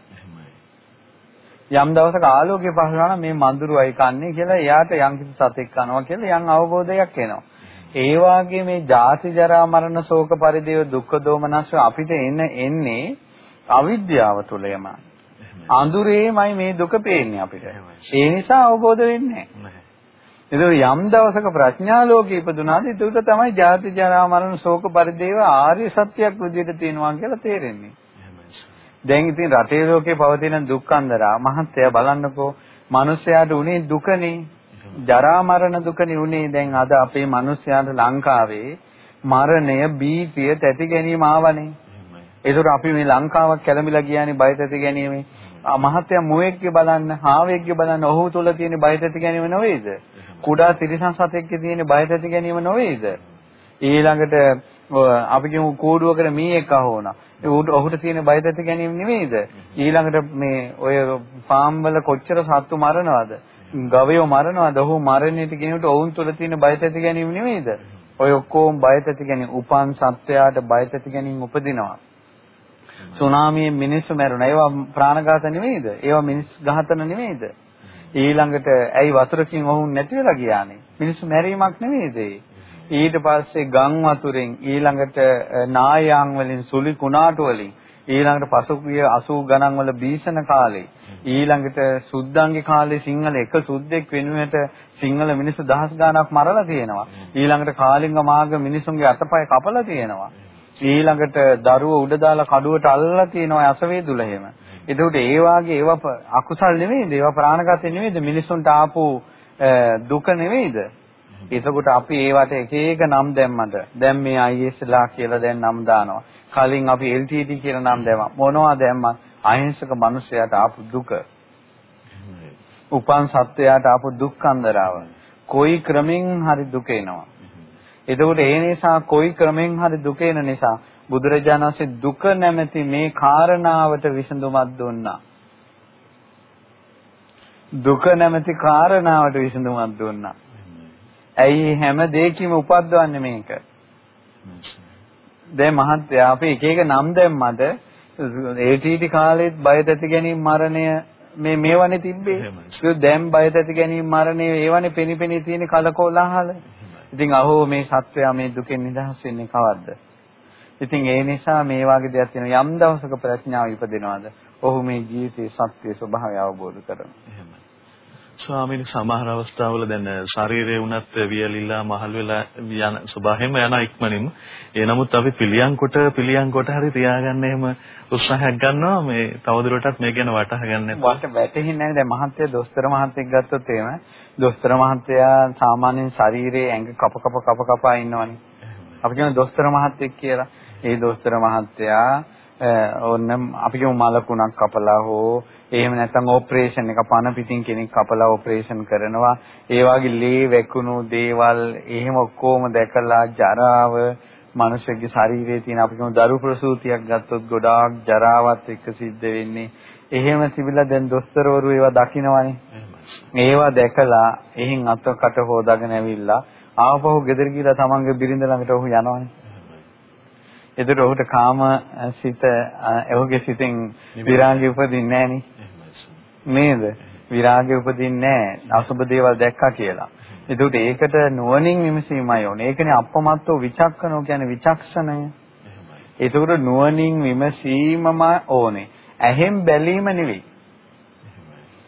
[SPEAKER 2] යම් දවසක ආලෝකය පහළ මේ මඳුරුවයි කන්නේ කියලා එයාට යම්කිසි සතෙක් කනවා කියලා යම් අවබෝධයක් එනවා. ඒ වාගේ මේ ජාති ජරා මරණ ශෝක පරිදේව දුක්ඛ දෝමනස් අපිට එන එන්නේ අවිද්‍යාව තුළයමයි. අඳුරේමයි මේ දුක පේන්නේ අපිට. ඒ නිසා අවබෝධ වෙන්නේ නැහැ. ඒක යම් දවසක ප්‍රඥා ලෝකේ ඉපදුනාද ඒක තමයි ජාති ජරා මරණ ශෝක පරිදේව ආර්ය සත්‍යයක් විදිහට තියෙනවා කියලා තේරෙන්නේ. දැන් ඉතින් රටේ ලෝකේ පවතින දුක්ඛන්දරා මහත්ය බලන්නකෝ. මිනිස්යාට උනේ දුකනේ. ජරා මරණ දුකනේ උනේ. දැන් අද අපේ මිනිස්යාට ලංකාවේ මරණය බීතිය තැති ගැනීම ආවනේ ඒතර අපි මේ ලංකාවක් කැළඹිලා ගියානේ බයට ඇති ගැනීම. මහත්ය මුවෙක්ගේ බලන්න, හාවෙක්ගේ බලන්න ඔහු තුල තියෙන බයට ඇති ගැනීම නෙවෙයිද? කුඩා තිරිසන් සතෙක්ගේ තියෙන බයට ඇති ගැනීම නෙවෙයිද? ඊළඟට අපි කියමු කෝඩුවකට මීයක් අහුණා. ඔහුට තියෙන බයට ඇති ගැනීම නෙවෙයිද? ඊළඟට මේ ඔය ෆාම් වල කොච්චර සත්තු මරනවද? ගවයෝ මරනවද? ඔහු මරණයට කියනකොට ඔවුන් තුල තියෙන බයට ඇති ගැනීම නෙවෙයිද? ඔය ඔක්කොම බයට ඇති ගැනීම උපන් සත්වයාට බයට ඇති ගැනීම උපදිනවා. සුනාමියෙන් මිනිස්සු මැරුණා. ඒවා ප්‍රාණඝාත නෙවෙයිද? ඒවා මිනිස් ඝාතන නෙවෙයිද? ඊළඟට ඇයි වතුරකින් වහුන් නැති වෙලා ගියානේ? මිනිස්සු මැරීමක් නෙවෙයිද? ඊට පස්සේ ගම් වතුරෙන් ඊළඟට නායයන් වලින් සුලි කුණාටු වලින් ඊළඟට පසුගිය 80 ගණන් වල බීසණ කාලේ ඊළඟට සුද්දන්ගේ කාලේ සිංහල එක සුද්දෙක් වෙනුවට සිංහල මිනිස්සු දහස් ගණනක් මරලා තියෙනවා ඊළඟට කාලිංග මාර්ග මිනිසුන්ගේ අතපය කපලා තියෙනවා ඊළඟට දරුව උඩ දාලා කඩුවට අල්ලලා තියෙනවා අසවේදුල එහෙම. එතකොට ඒ වාගේ ඒවා අකුසල් නෙවෙයිද? ඒවා ප්‍රාණඝාත නෙවෙයිද? මිනිසුන්ට ආපු දුක නෙවෙයිද? එතකොට අපි ඒවට එක එක නම් දැම්මද? දැන් මේ ISලා කියලා දැන් නම් දානවා. කලින් අපි LTT කියලා නම් දැම්මා. මොනවා දැම්මත් අහිංසක මිනිසයාට ආපු දුක. උපන් සත්වයාට ආපු දුක්ඛන්දරාව. කොයි ක්‍රමෙන් හරි දුක එනවා. එතකොට ඒ නිසා කොයි ක්‍රමෙන් හරි දුක එන නිසා බුදුරජාණන් වහන්සේ දුක නැමැති මේ කාරණාවට විසඳුමක් දුන්නා. දුක නැමැති කාරණාවට විසඳුමක් දුන්නා. ඇයි හැම දෙයකම උපද්දවන්නේ මේක? දැන් මහත්තයා අපි එක එක නම් දැම්මද ඒටීටි කාලෙත් බයත ඇති ගැනීම මරණය මේ මේවනේ තිබ්බේ. ඒක දැන් බයත ඇති ගැනීම මරණය ඒවනේ පෙනිපෙනී තියෙන කලකෝලහල. ඉතින් අහෝ මේ සත්වයා මේ දුකෙන් නිදහස් වෙන්නේ කවද්ද? ඉතින් ඒ නිසා මේ වගේ දෙයක් තියෙන යම් දවසක ප්‍රඥාව ඉපදෙනවද? ඔහු මේ ජීවිතයේ සත්‍ය ස්වභාවය අවබෝධ කරනවා.
[SPEAKER 1] ස්වාමීන් සමහර අවස්ථාවල දැන් ශරීරයේ උනත් වියලිලා මහල් වෙලා යන ස්වභාවයෙන්ම යන ඉක්මනින්ම ඒ නමුත් අපි පිළියම් කොට පිළියම් කොට හරි තියාගන්න එහෙම උත්සාහයක් ගන්නවා මේ තවදුරටත් මේ ගැන වටහා ගන්න.
[SPEAKER 2] වට වැටෙන්නේ නැහැ දැන් මහත්තයා දොස්තර මහත්තයෙක් ගත්තොත් එහෙම දොස්තර මහත්තයා සාමාන්‍යයෙන් ශරීරයේ ඇඟ කප කප කප කපා ඉන්නවනේ. අපි කියන දොස්තර මහත්තයෙක් කියලා. ඒ දොස්තර මහත්තයා ඕන්න අපි කියමු මලකුණක් කපලා හෝ එහෙම නැත්නම් ඔපරේෂන් එක පන පිටින් කෙනෙක් කපලා ඔපරේෂන් කරනවා. ඒ වගේ ලේ වැකුණු දේවල් එහෙම ඔක්කොම දැකලා ජරාව මිනිස්සුගේ ශරීරයේ තියෙන අපි කියමු දරු ප්‍රසූතියක් ගත්තොත් ගොඩාක් ජරාවත් එක්ක සිද්ධ වෙන්නේ. එහෙම තිබිලා දැන් දොස්තරවරු ඒවා දකිනවනේ. ඒවා දැකලා එහෙන් අතකට හොදාගෙන ඇවිල්ලා ආපහු ගෙදර ගිහලා තමන්ගේ බිරිඳ ළඟට ඔහු යනවනේ එතකොට ඔහුට කාම සිත ඔහුගේ සිතෙන් විරාගය උපදින්නේ නේද? විරාගය උපදින්නේ නැහැ. අසුබ දේවල් දැක්කා කියලා. එතකොට ඒකට නුවණින් විමසීමයි ඕනේ. ඒකනේ අපමත්තෝ විචක්කනෝ කියන්නේ විචක්ෂණය. එතකොට නුවණින් විමසීමම ඕනේ. ඇහෙන් බැලීම නෙවෙයි.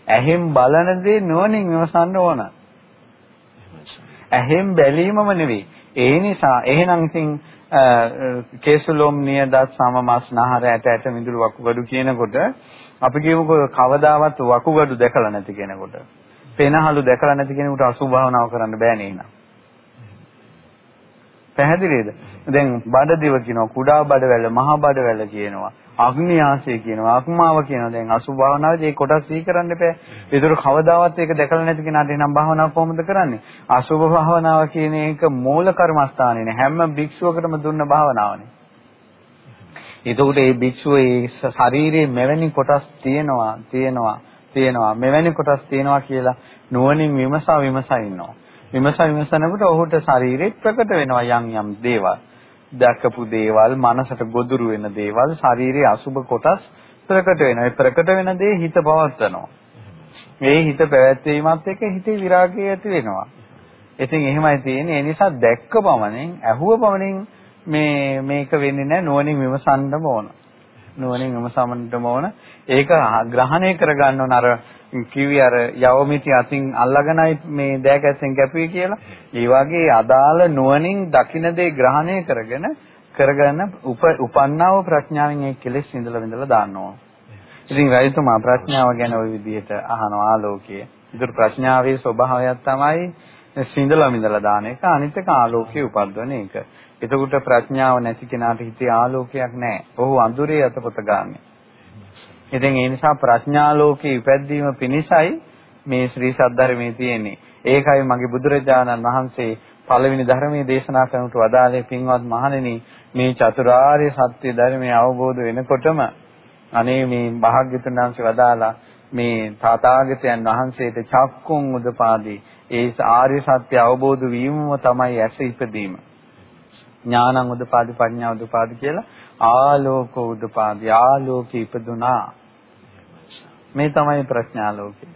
[SPEAKER 2] ඇහෙන් බලන දේ නුවණින් විමසන්න ඕන. ඇහෙන් බැලීමම නෙවෙයි. ඒ නිසා එහෙනම් ඉතින් කේසුලොම් නියදත් සම මස් නහර ඇට ඇට මිදුළු වකුගඩු කියනකොට අපි කියමුකෝ කවදාවත් වකුගඩු දැකලා නැති කෙනෙකුට පෙනහළු දැකලා නැති කෙනෙකුට අසුභ භාවනාව කරන්න බෑ නේද? පැහැදිලිද? දැන් බඩදිව කියනවා කුඩා බඩවැල මහා බඩවැල කියනවා අග්නියාසය කියනවා අක්මාව කියනවා දැන් අසුභ භාවනාවේදී ඒ කොටස් සිහි කරන්න එපා. ඒතර කවදාවත් ඒක දැකලා නැති කෙනාට එනම් භාවනාව කොහොමද කරන්නේ? අසුභ භාවනාව කියන එක මූල කර්මස්ථානේ නේ හැම භික්ෂුවකටම දුන්න භාවනාවනේ. එතකොට මේ භික්ෂුව ඒ ශරීරයේ මෙවැනි කොටස් තියෙනවා තියෙනවා තියෙනවා මෙවැනි කොටස් තියෙනවා කියලා නුවණින් විමසා විමසා ඉන්නවා. විමසා විමසනකොට ඔහුට ශරීරෙත් ප්‍රකට වෙනවා යම් යම් දේවල්. දැකපු දේවල්, මනසට ගොදුරු වෙන දේවල්, ශරීරයේ අසුබ කොටස් ප්‍රකට වෙනවා. ඒ ප්‍රකට වෙන දේ හිත පවත්නවා. මේ හිත පැවැත්වීමත් එක්ක හිතේ විරාගය ඇති වෙනවා. ඉතින් එහෙමයි තියෙන්නේ. ඒ නිසා දැක්ක පමණින්, ඇහුව පමණින් මේ මේක වෙන්නේ නැහැ. නුවණින් විමසන්නම ඕන. නුවණින් විමසන්නම ඕන. ඒක ග්‍රහණය කරගන්න ඕන අර කිවි අර යවමිටි අතින් අල්ලගෙනයි මේ දෑකැස්සෙන් කැපුවේ කියලා. ඒ වගේ අදාළ නුවණින් දකින්න දේ ග්‍රහණය කරගෙන කරගෙන උපන්නාව ප්‍රඥාවෙන් ඒ කෙලෙස් ඉඳලා විඳලා දාන්න ඕන. ඉතින් රජතුමා ප්‍රඥාව ගැන ওই විදිහට අහන ආලෝකයේ. ඒතර ප්‍රඥාවේ ස්වභාවයක් තමයි සිඳලා විඳලා දාන එක. අනිත් එක ආලෝකයේ උපද්දවන එක. එතකොට ප්‍රඥාව නැති කෙනාට හිතේ ආලෝකයක් නැහැ. ඔහු අඳුරේ අතපොත ගන්නෙ. ඉතින් ඒ නිසා ප්‍රඥා ලෝකේ ඉපැද්දීම පිණිසයි මේ ශ්‍රී සද්ධර්මයේ තියෙන්නේ. ඒකයි මගේ බුදුරජාණන් වහන්සේ පළවෙනි ධර්මයේ දේශනා කරනට වදාළේ පින්වත් මහණෙනි මේ චතුරාර්ය සත්‍ය ධර්මය අවබෝධ වෙනකොටම අනේ මේ භාග්‍යතුන් වහන්සේ වදාලා මේ තාතාගතයන් වහන්සේට චක්කුන් උදපාදී ඒ ආර්ය සත්‍ය අවබෝධ වීමම තමයි ඇස ඉපදීම. ඥානං උදපාදී ප්‍රඥා උදපාදී කියලා ආලෝක උදපාදී ආලෝක ඉපදුනා මේ තමයි ප්‍රඥා ලෝකය.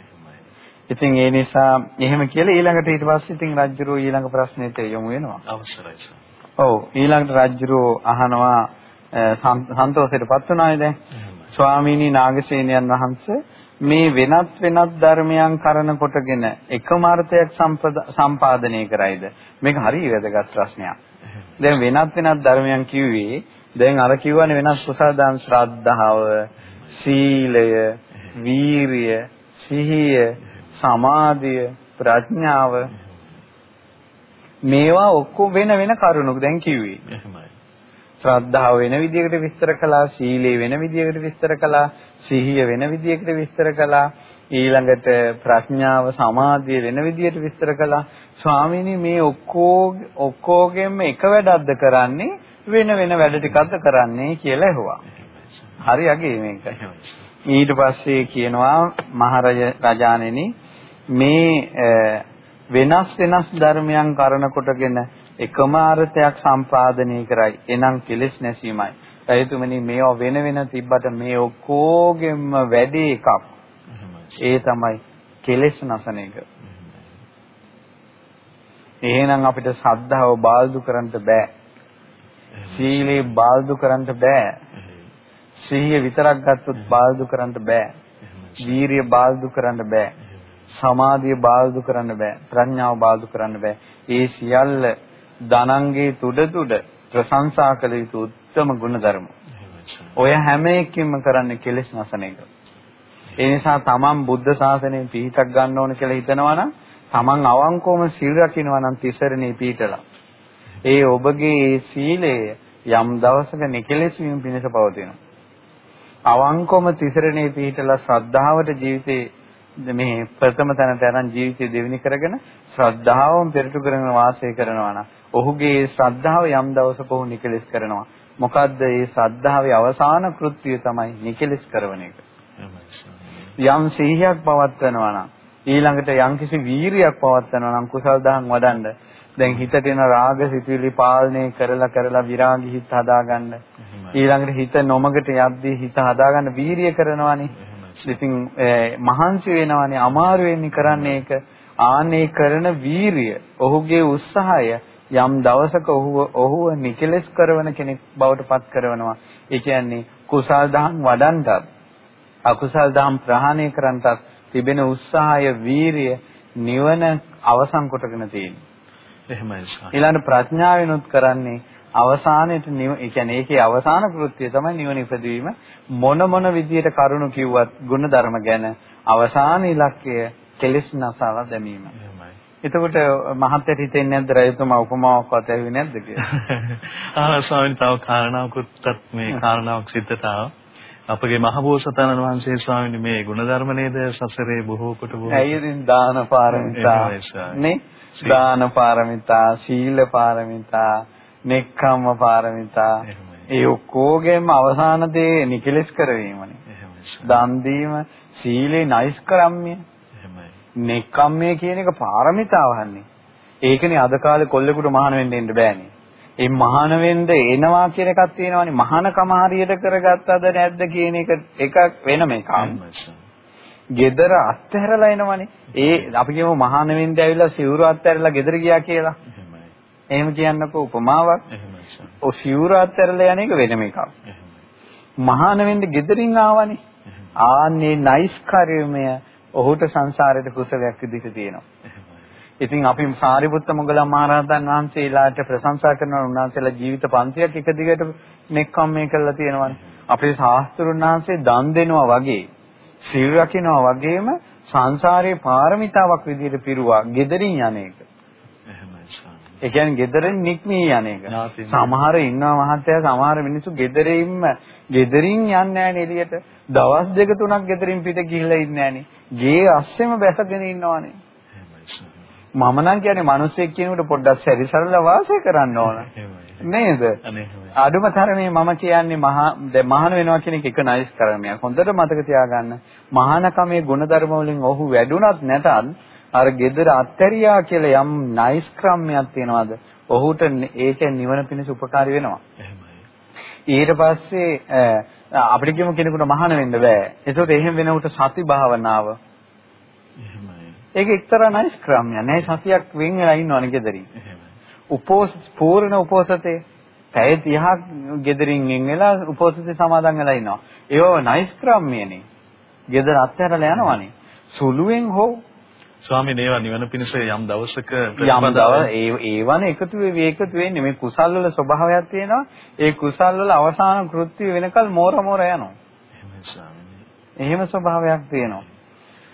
[SPEAKER 2] ඉතින් ඒ නිසා එහෙම කියලා ඊළඟට ඊට පස්සේ ඉතින් රජ්ජුරුව ඊළඟ ප්‍රශ්නෙට යොමු වෙනවා.
[SPEAKER 1] අවසරයි සර්.
[SPEAKER 2] ඔව් ඊළඟට රජ්ජුරුව අහනවා සන්තෝෂයටපත් වුණානේ දැන්. ස්වාමීනි නාගසේනයන් වහන්සේ මේ වෙනත් වෙනත් ධර්මයන් කරන කොටගෙන එකම අර්ථයක් සම්පාදනය කරයිද? මේක හරිය වැදගත් ප්‍රශ්නයක්. දැන් වෙනත් වෙනත් ධර්මයන් කිව්වේ දැන් අර කිව්වනේ වෙනස් කුසල දාන ශ්‍රද්ධාව, සීලය, වීරිය, සිහිය, සමාධිය, ප්‍රඥාව මේවා ඔක්කොම වෙන වෙන කරුණු දැන් කිව්වේ.
[SPEAKER 1] එහෙමයි.
[SPEAKER 2] ශ්‍රද්ධාව වෙන විදිහකට විස්තර කළා, සීලය වෙන විදිහකට විස්තර කළා, සිහිය වෙන විදිහකට විස්තර කළා, ඊළඟට ප්‍රඥාව, සමාධිය වෙන විදිහට විස්තර කළා. ස්වාමීනි මේ ඔක්කෝ ඔක්කොගෙම එක වැඩක්ද කරන්නේ වෙන වෙන වැඩ ටිකක්ද කරන්නේ කියලා ඇහුවා. හරි අගේ මේක. ඊට පස්සේ කියනවා මහරජ රජාණෙනි මේ වෙනස් වෙනස් ධර්මයන් කරන කොටගෙන එකම අර්ථයක් සම්පාදනය කරයි. එනම් කෙලෙස් නැසීමයි. එතුමනි මේවා වෙන වෙන තිබ්බට මේ ඔක්කොගෙම වැඩි එකක්. ඒ තමයි කෙලෙස් නැසන එක. එහෙනම් අපිට සද්ධාව බාල්දු කරන්න බෑ. සීලේ බාල්දු කරන්න බෑ. සිහිය විතරක් ගත්තොත් බාල්දු කරන්න බෑ. වීරිය බාල්දු කරන්න බෑ. සමාධිය බාල්දු කරන්න බෑ. ප්‍රඥාව බාල්දු කරන්න බෑ. ඒ සියල්ල ධනංගේ තුඩ තුඩ ප්‍රශංසා කළ යුතු උත්තම ගුණධර්ම. ඔය හැම එකකින්ම කරන්නේ කෙලෙස් නැසන එක. ඒ නිසා තමන් බුද්ධ ශාසනයෙන් පිහිටක් ගන්න ඕන කියලා හිතනවා නම් තමන් අවංකවම සීල් රකින්නවා නම් තිසරණේ පිහිටලා. ඒ ඔබගේ සීලය යම් දවසක නිකලෙස් වීම පිණිස පවතිනවා. අවංකවම තිසරණේ පිහිටලා ශ්‍රද්ධාවට ජීවිතේ මේ ප්‍රථම තැනට අරන් ජීවිතය දෙවෙනි කරගෙන ශ්‍රද්ධාවම පෙරටු කරගෙන වාසය කරනවා නම් ඔහුගේ ශ්‍රද්ධාව යම් දවසක ඔහු නිකලෙස් කරනවා. මොකද්ද මේ ශ්‍රද්ධාවේ අවසාන කෘත්‍යය තමයි නිකලෙස් කරන එක. යම් සිහියක් පවත්වනවා නම් ඊළඟට යම්කිසි වීරියක් පවත්වනවා නම් කුසල් දහම් වඩන්න දැන් හිතට එන රාග සිතුවිලි පාලනය කරලා කරලා විරාගී හිත හදාගන්න. ඊළඟට හිත නොමගට යද්දී හිත හදාගන්න වීරිය කරනවානේ. ඉතින් මහන්සි වෙනවානේ අමාරු වෙන්නේ කරන්නේ ඒක. ආනේ කරන වීරිය, ඔහුගේ උත්සාහය යම් දවසක ඔහුව ඔහුව නිකලස් කරන කෙනෙක් බවට පත් කරනවා. ඒ කියන්නේ කුසල් දහම් වඩන්ටත් අකුසල් දහම් ප්‍රහාණය කරන්නටත් තිබෙන උත්සාහය, වීරිය නිවන අවසන් කොටගෙන තියෙනවා.
[SPEAKER 1] එහෙමයි
[SPEAKER 2] ඊළඟ ප්‍රඥාවෙනුත් කරන්නේ අවසානයේට ඒ කියන්නේ ඒකේ අවසාන කෘත්‍යය තමයි නිවන ඉපදවීම මොන මොන විදියට කරුණු කිව්වත් ගුණධර්ම ගැන අවසාන ඉලක්කය කෙලෙස් නසාලා දැමීම. එතකොට මහත්යට හිතෙන්නේ නැද්ද රජතුමා උපමාවක්වත් ඇහුවේ නැද්ද කියලා?
[SPEAKER 1] ආ ස්වාමීන් තව කාරණාවකුත් මේ කාරණාවක් සිද්ධට ආවා. අපගේ මහබෝසතාණන් වහන්සේ ස්වාමීන් මේ ගුණධර්ම නේද සසරේ බොහෝ කොට බොහෝ.
[SPEAKER 2] ඇයිදින් දාන පාරමිතා නේ? දාන පාරමිතා, සීල පාරමිතා, නෙක්ඛම්ම පාරමිතා. ඒ ඔක්කොගෙම අවසාන දේ නිකලස් කරවීමනේ. දන් දීම, සීලේ නෛෂ්ක්‍රම්‍ය. නෙක්ඛම්මය කියන එක පාරමිතාවන්නේ. ඒකනේ අද කාලේ කොල්ලෙකුට මහාන වෙන්න එන්න බෑනේ. ඒ මහාන වෙන්න එනවා කියන එකක් තියෙනවානේ. මහානකම හරියට කරගත්තද නැද්ද කියන එක එකක් වෙනම එකක්. gedara අත්හැරලා එනවනේ. ඒ අපි කියමු මහාන වෙන්න ඇවිල්ලා සිවුරු අත්හැරලා gedara ගියා කියලා. එහෙම කියන්නකෝ උපමාවක්. ඔය සිවුරු අත්හැරලා යන එක වෙනම එකක්. මහාන වෙන්න gederin ආවනේ. ආන්නේ නයිස් කාර්යමය ඔහුට සංසාරයේ කුසලයක් විදිහට තියෙනවා. ඉතින් අපි සාරිපුත්ත මොගලන් මහරහතන් වහන්සේලාට ප්‍රශංසා කරනවා උන්වහන්සේලා ජීවිත 500ක් එක දිගට මෙක්කම් මේ කරලා තියෙනවානේ. අපේ ශාස්ත්‍රුන් වහන්සේ දන් දෙනවා වගේ, සීල් රකින්නවා වගේම සංසාරේ පාරමිතාවක් විදිහට පිරුවා gederin යන්නේක. ඒ කියන්නේ gederin නික්මී යන්නේක. සමහර ඉන්නවා මහත්තයා සමහර මිනිස්සු gederinම gederin යන්නේ නැහැ එළියට. දවස් දෙක තුනක් gederin පිට ගිහිල්ලා ඉන්නේ නැහනේ. ගේ අස්සෙම බැසගෙන ඉන්නවනේ. මම නම් කියන්නේ මිනිස්සෙක් කියනකොට පොඩ්ඩක් සැරිසරලා වාසය කරන්න ඕන. නේද? අඩුම තරමේ මම කියන්නේ මහා දැන් මහාන වෙනවා කියන එක එක නයිස් කර්මයක්. හොඳට මතක තියාගන්න. මහානකමේ ගුණධර්ම වලින් ඔහු වැඩුණත් නැතත් අර gedara අත්තරියා කියලා යම් නයිස් ක්‍රමයක් තියනවාද? ඔහුට ඒක නිවන පිණිස උපකාරී වෙනවා. ඊට පස්සේ අපිට කියමු කෙනෙකුට මහාන වෙන්න බෑ. ඒකට එහෙම වෙනකොට සති භාවනාව ඒක එක්තරා නයිස් ක්‍රමයක්. නෑ සතියක් වෙන් වෙලා ඉන්නවනේ gederin. උපෝස පූර්ණ උපෝසතේ පැය 30ක් gederin වෙන් වෙලා උපෝසතේ සමාදන් වෙලා ඉන්නවා. ඒව නයිස් ක්‍රමයනේ. gedara අත්හැරලා යනවනේ. සුළුෙන් හෝ
[SPEAKER 1] ස්වාමීන් ඒවා නිවන පිණිස යම් දවසක
[SPEAKER 2] යම් දවස් ඒවනේ එකතු වෙවි එකතු වෙන්නේ මේ කුසල් වල ස්වභාවයක් තියෙනවා ඒ කුසල් වල අවසාන කෘත්‍ය වෙනකල් මෝර මෝර යනවා එහෙම ස්වභාවයක් තියෙනවා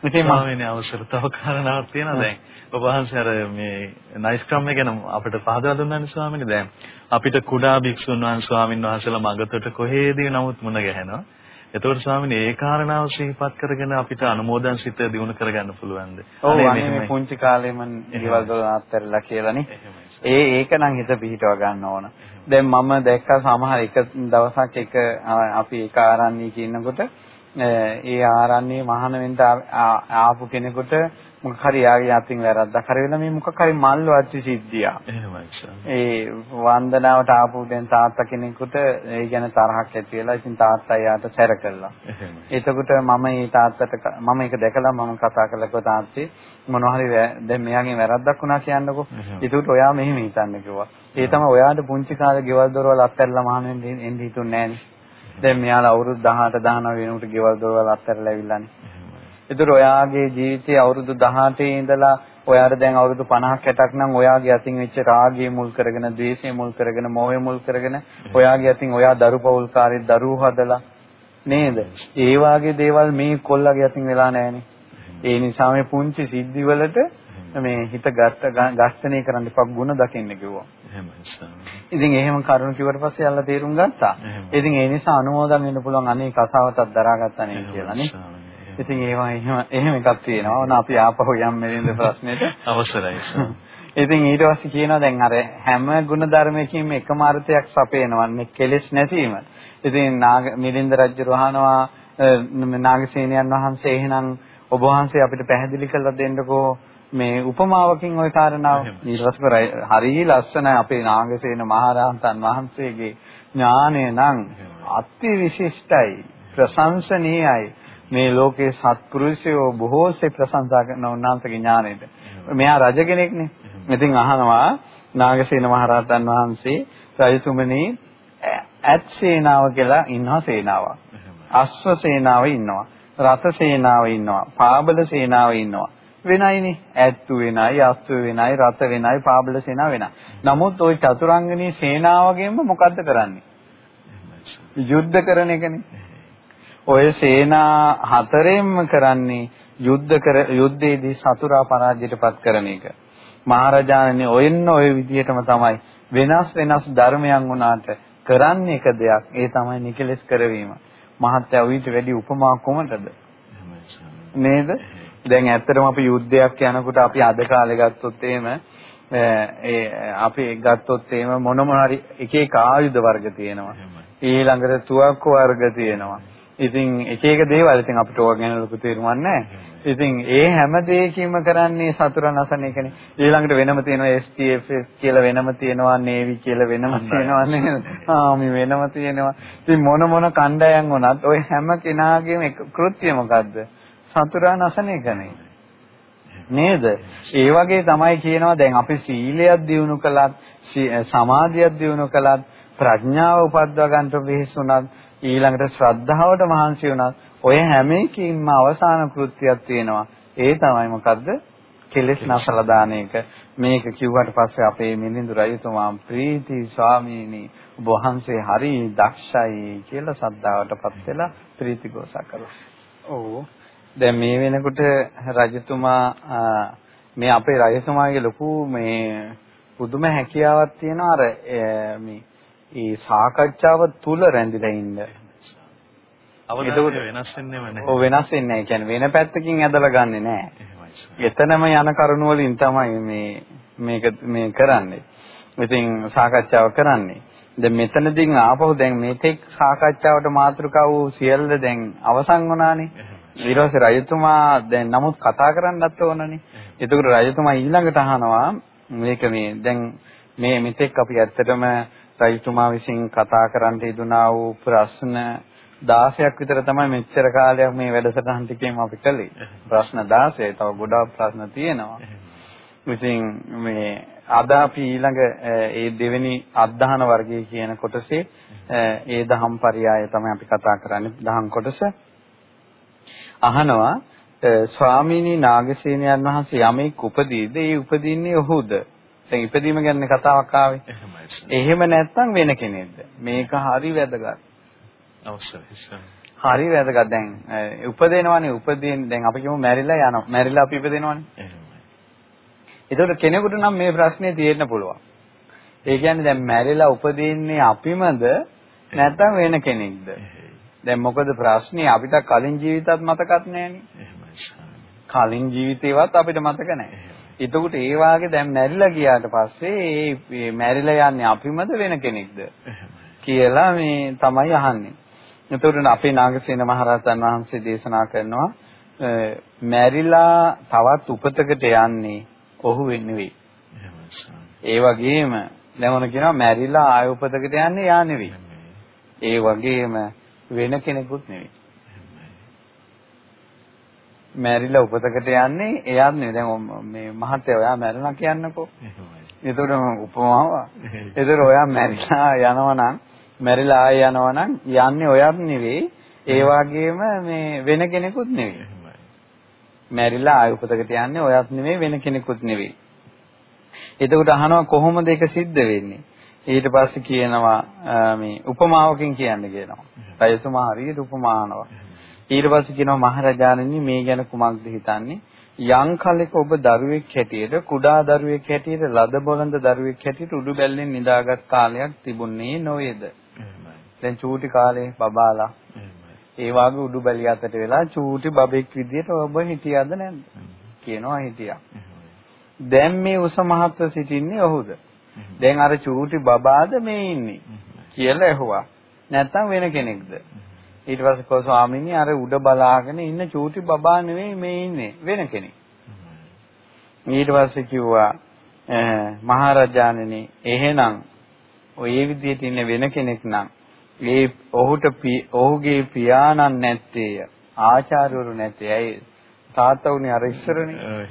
[SPEAKER 1] ඉතින් ස්වාමීන් අවසර. තව කාරණාවක් තියෙනවා දැන්. ඔබ වහන්සේ අර මේ නයිස් ක්‍රම ගැන අපිට පහදලා දුන්නානේ ස්වාමීන්. දැන් අපිට කුඩා භික්ෂුන් වහන්සේ ස්වාමීන් වහන්සේලා මගතට කොහේදී නමුත් මුණ ගැහෙනවා. එතකොට ස්වාමීනි ඒ කාරණාව සිහිපත් කරගෙන අපිට අනුමෝදන් සිත දිනු කරගන්න පුළුවන්ද?
[SPEAKER 2] ඔව් අනේ මේ පුංචි කාලේ මම ඊවල දොර අත්හැරලා කියලානේ. ඒ ඒක නම් හිත පිහිටව ගන්න ඕන. දැන් මම දැක්කා සමහර එක දවසක් එක අපි එක ආරණ්‍යයක ඉන්නකොට ඒ ආරණ්‍යයේ මහාන ආපු කෙනෙකුට මොකක් හරි යාගේ අතින් වැරද්දක් හරි වෙලා මේ මොකක් හරි මල් වච්චි සිද්ධියක්.
[SPEAKER 1] එහෙමයි
[SPEAKER 2] ඒ වන්දනාවට ආපු දැන් තාත්තා කෙනෙකුට ඒ ගැන තරහක් ඇති වෙලා ඉතින් තාත්තා යාට සැර කළා. එතකොට මම මේ තාත්තට මම ඒක දැකලා මම කතා කළා තාත්තේ මොනවා හරි දැන් මෙයාගෙන් වැරද්දක් වුණා කියන්නකෝ. ඒකට ඔයා මෙහෙම හිතන්න කිව්වා. ඒ තමයි ඔයාට පුංචි කාලේ ගෙවල් දොරවල් අත්හැරලා මහාන වෙන්න එන්න හිතුන්නේ නැහනේ. දැන් මෙයාලා අවුරුදු 18 19 වෙනකොට ගෙවල් දොරවල් අත්හැරලා ඇවිල්ලානේ. ඒතර ඔයාගේ ජීවිතයේ අවුරුදු 18 ඉඳලා ඔයාට දැන් අවුරුදු 50ක් 60ක් නම් ඔයාගේ අතින් වෙච්ච රාගය මුල් කරගෙන, ද්වේෂය මුල් කරගෙන, මෝහය මුල් කරගෙන ඔයාගේ අතින් ඔයා දරුපවුල්කාරී දරුවෝ හදලා නේද? ඒ වාගේ දේවල් මේ කොල්ලගේ අතින් වෙලා නැහනේ. ඒ නිසා මේ පුංචි සිද්ධි වලට මේ හිත ගස්තනේ කරන්න එපා ಗುಣ දකින්න කිව්වා. ඉතින් එහෙම කරුණු කිව්වට පස්සේ යාලා තේරුම් ගත්තා. ඉතින් ඒ නිසා අනුමෝදන් වෙන්න පුළුවන් අනේ කසාවතක් දරාගත්තා නේ කියලා නේ. ඉතින් ඒවා එහෙම එහෙම එකක් තියෙනවා. ඕන අපි ආපහු යම් මෙලින්ද ප්‍රශ්නෙට
[SPEAKER 1] අවසරයි.
[SPEAKER 2] ඉතින් ඊට පස්සේ කියනවා දැන් අර හැම ගුණ ධර්මයකින්ම එකම අර්ථයක් සපේනවන්නේ කෙලෙස් නැතිවීම. ඉතින් නාග මිලින්ද රජු වහනවා නාගසේනයන් වහන්සේ එහෙනම් ඔබ වහන්සේ අපිට පැහැදිලි කරලා දෙන්නකෝ මේ උපමාවකින් ওই කාරණාව ඊට පස්සේ හරිය ලස්සනයි අපේ නාගසේන මහරහතන් වහන්සේගේ ඥානය නම් අති විශිෂ්ටයි ප්‍රශංසනීයයි. මේ ලෝකේ සත්පුරුෂයෝ බොහෝසේ ප්‍රශංසා කරන උන්වහන්සේගේ ඥාණයට මෙයා රජ කෙනෙක්නේ. ඉතින් අහනවා නාගසේන මහරහතන් වහන්සේ රජතුමනි ඇත් සේනාව කියලා ඉන්නවා සේනාවක් අශ්ව සේනාව ඉන්නවා. රත සේනාව ඉන්නවා. පාබල සේනාව ඉන්නවා වෙනයිනේ. ඇත්තු වෙනයි, අස්තු වෙනයි, රත වෙනයි, පාබල සේනා වෙනයි. නමුත් ওই චතුරංගනී සේනාවගෙන්ම මොකද්ද කරන්නේ? යුද්ධ කරන එකනේ. ඔය සේනා හතරෙන්ම කරන්නේ යුද්ධ කර යුද්ධයේදී සතුරා පරාජයටපත් කරන එක. මහරජාණනි ඔයන්න ඔය විදිහටම තමයි වෙනස් වෙනස් ධර්මයන් වුණාට කරන්නේ එක දෙයක්. ඒ තමයි නිකලස් කරවීම. මහත්ය ඌට වැඩි උපමා කොමටද? නේද? දැන් ඇත්තටම අපි යුද්ධයක් යනකොට අපි අද කාලේ ගත්තොත් එහෙම ඒ අපි ගත්තොත් එහෙම මොන මොන හරි එක එක ආයුධ වර්ග තියෙනවා. ඊළඟට තුවක්කු වර්ග තියෙනවා. ඉතින් එක එක දේවල් ඉතින් අපිට ඕක ගැන ලොකු තේරුමක් නැහැ. ඉතින් ඒ හැම දෙයකින්ම කරන්නේ සතුරා නසන එකනේ. ඊළඟට වෙනම තියෙනවා STF කියලා වෙනම තියෙනවා Navy කියලා වෙනම තියෙනවා නේද? ආමි වෙනම තියෙනවා. ඉතින් මොන මොන කණ්ඩායම් වුණත් ওই හැම කෙනාගේම කෘත්‍ය මොකද්ද? සතුරා නසන එකනේ. නේද? ඒ වගේ තමයි කියනවා දැන් අපි සීලයක් දිනු කළත් සමාධියක් දිනු කළත් ප්‍රඥාව උපද්දවා ගන්නට වෙහෙසුණත් ඊළඟට ශ්‍රද්ධාවට මහන්සි වුණත් ඔය හැම එකකින්ම අවසාන කෘත්‍යයක් තියෙනවා. ඒ තමයි මොකද්ද? කෙලෙස් නැසලා දාන එක. මේක කිව්වට පස්සේ අපේ මිලිඳු රජතුමා ප්‍රීති ස්වාමීනි ඔබ වහන්සේ හරි දක්ෂයි කියලා සද්ධාවටපත් වෙලා ප්‍රීති ගෝසා කළා. ඔව්. දැන් මේ වෙනකොට රජතුමා මේ අපේ රජතුමාගේ ලොකු මේ පුදුම හැකියාවක් තියෙනවා අර මේ ඒ සාකච්ඡාව තුල රැඳිලා ඉන්න.
[SPEAKER 1] අවධානය වෙනස් වෙන්නේම නැහැ.
[SPEAKER 2] ඔව් වෙනස් වෙන්නේ නැහැ. කියන්නේ වෙන පැත්තකින් ඇදලා ගන්නෙ නැහැ. එතනම යන කරුණ වලින් තමයි මේ මේක මේ කරන්නේ. ඉතින් සාකච්ඡාව කරන්නේ. දැන් මෙතනදී ආපහු දැන් මේතෙක් සාකච්ඡාවට මාතෘකාව සියල්ල දැන් අවසන් වුණානේ. ඊට පස්සේ රජතුමා දැන් නමුත් කතා කරන්නත් ඕනනේ. එතකොට රජතුමා ඊළඟට අහනවා මේක මේ දැන් මේ මෙතෙක් අපි ඇත්තටම රජතුමා විසින් කතා කරන්න යෙදුනා වූ ප්‍රශ්න 16ක් විතර තමයි මෙච්චර කාලයක් මේ වැඩසටහන් ටිකේම අපි කළේ. ප්‍රශ්න 16. තව ගොඩාක් ප්‍රශ්න තියෙනවා. ඉතින් මේ අද අපි ඊළඟ ඒ දෙවෙනි අධධාන වර්ගයේ කියන කොටසේ ඒ දහම් පරයය තමයි අපි කතා කරන්නේ දහම් කොටස. අහනවා ස්වාමීනි නාගසේනයන් වහන්සේ යමෙක් උපදීද ඒ උපදින්නේ ඔහුද? දැන් ඉපදීම ගැන කතාවක් ආවේ. එහෙම නැත්නම් වෙන කෙනෙක්ද? මේක හරි වැදගත්.
[SPEAKER 1] අවශ්‍යයි.
[SPEAKER 2] හරි වැදගත්. දැන් උපදිනවනේ උපදින දැන් අපි කියමු මැරිලා යනවා. මැරිලා අපි ඉපදිනවනේ. ඒතකොට කෙනෙකුට නම් මේ ප්‍රශ්නේ තියෙන්න පුළුවන්. ඒ කියන්නේ දැන් මැරිලා උපදින්නේ අපිමද නැත්නම් වෙන කෙනෙක්ද? දැන් මොකද ප්‍රශ්නේ අපිට කලින් ජීවිතත් මතකත් නැහැනේ. කලින් ජීවිතේවත් අපිට මතක නැහැ. එතකොට ඒ වාගේ දැන් මැරිලා ගියාට පස්සේ මේ මැරිලා යන්නේ අපිමද වෙන කෙනෙක්ද කියලා මේ තමයි අහන්නේ. එතකොට අපේ නාගසේන මහරහතන් වහන්සේ දේශනා කරනවා මැරිලා තවත් උපතකට යන්නේ ඔහු නෙවෙයි. ඒ වගේම දැන් කියනවා මැරිලා ආය උපතකට යන්නේ යා නෙවෙයි. ඒ වගේම වෙන කෙනෙකුත් නෙවෙයි. මැරිලා උපතකට යන්නේ එයාත් නෙවෙයි. දැන් මේ මහත්තයා ඔයා මැරෙනවා කියන්නකෝ. එතකොට උපමාව. එතකොට ඔයා මැරිලා යනවා නම් මැරිලා ආය යනවා නම් යන්නේ ඔයාත් නෙවෙයි. ඒ වගේම මේ වෙන කෙනෙකුත් නෙවෙයි. මැරිලා ආය උපතකට යන්නේ ඔයාත් නෙවෙයි වෙන කෙනෙකුත් නෙවෙයි. එතකොට අහනවා කොහොමද ඒක සිද්ධ වෙන්නේ? ඊට පස්සේ කියනවා මේ උපමාවකින් කියන්න කියනවා. රජතුමා හරියට උපමානවා. ඊට පස්සේ කියනවා මහරජාණනි මේ ගැන කුමක්ද හිතන්නේ? යම් කලෙක ඔබ දරුවෙක් හැටියට කුඩා දරුවෙක් හැටියට ලද බොළඳ දරුවෙක් හැටියට උඩු බැල්ලෙන් නිදාගත් කාලයක් තිබුණේ නොවේද? දැන් චූටි කාලේ බබාලා ඒ වාගේ උඩු බැලිය අතට වෙලා චූටි බබෙක් විදියට ඔබ හිටියද නැද්ද? කියනවා හිටියා. දැන් මේ උස මහත්ව සිටින්නේ ඔහුද? දැන් අර චූටි බබාද මේ ඉන්නේ? කියලා ඇහුවා. නැත්තම් වෙන කෙනෙක්ද? ඊට පස්සේ කෝ ස්වාමීනි අර උඩ බලාගෙන ඉන්න චූටි බබා නෙවෙයි මේ ඉන්නේ. වෙන කෙනෙක්. ඊට පස්සේ කිව්වා මහරජාණෙනි එහෙනම් ඔය විදිහට ඉන්න වෙන කෙනෙක් නම් ඒ ඔහුට ඔහුගේ පියාණන් නැත්තේය. ආචාර්යවරු නැත්තේ. ඇයි? තාත්තා උනේ අර ඉස්සරනේ.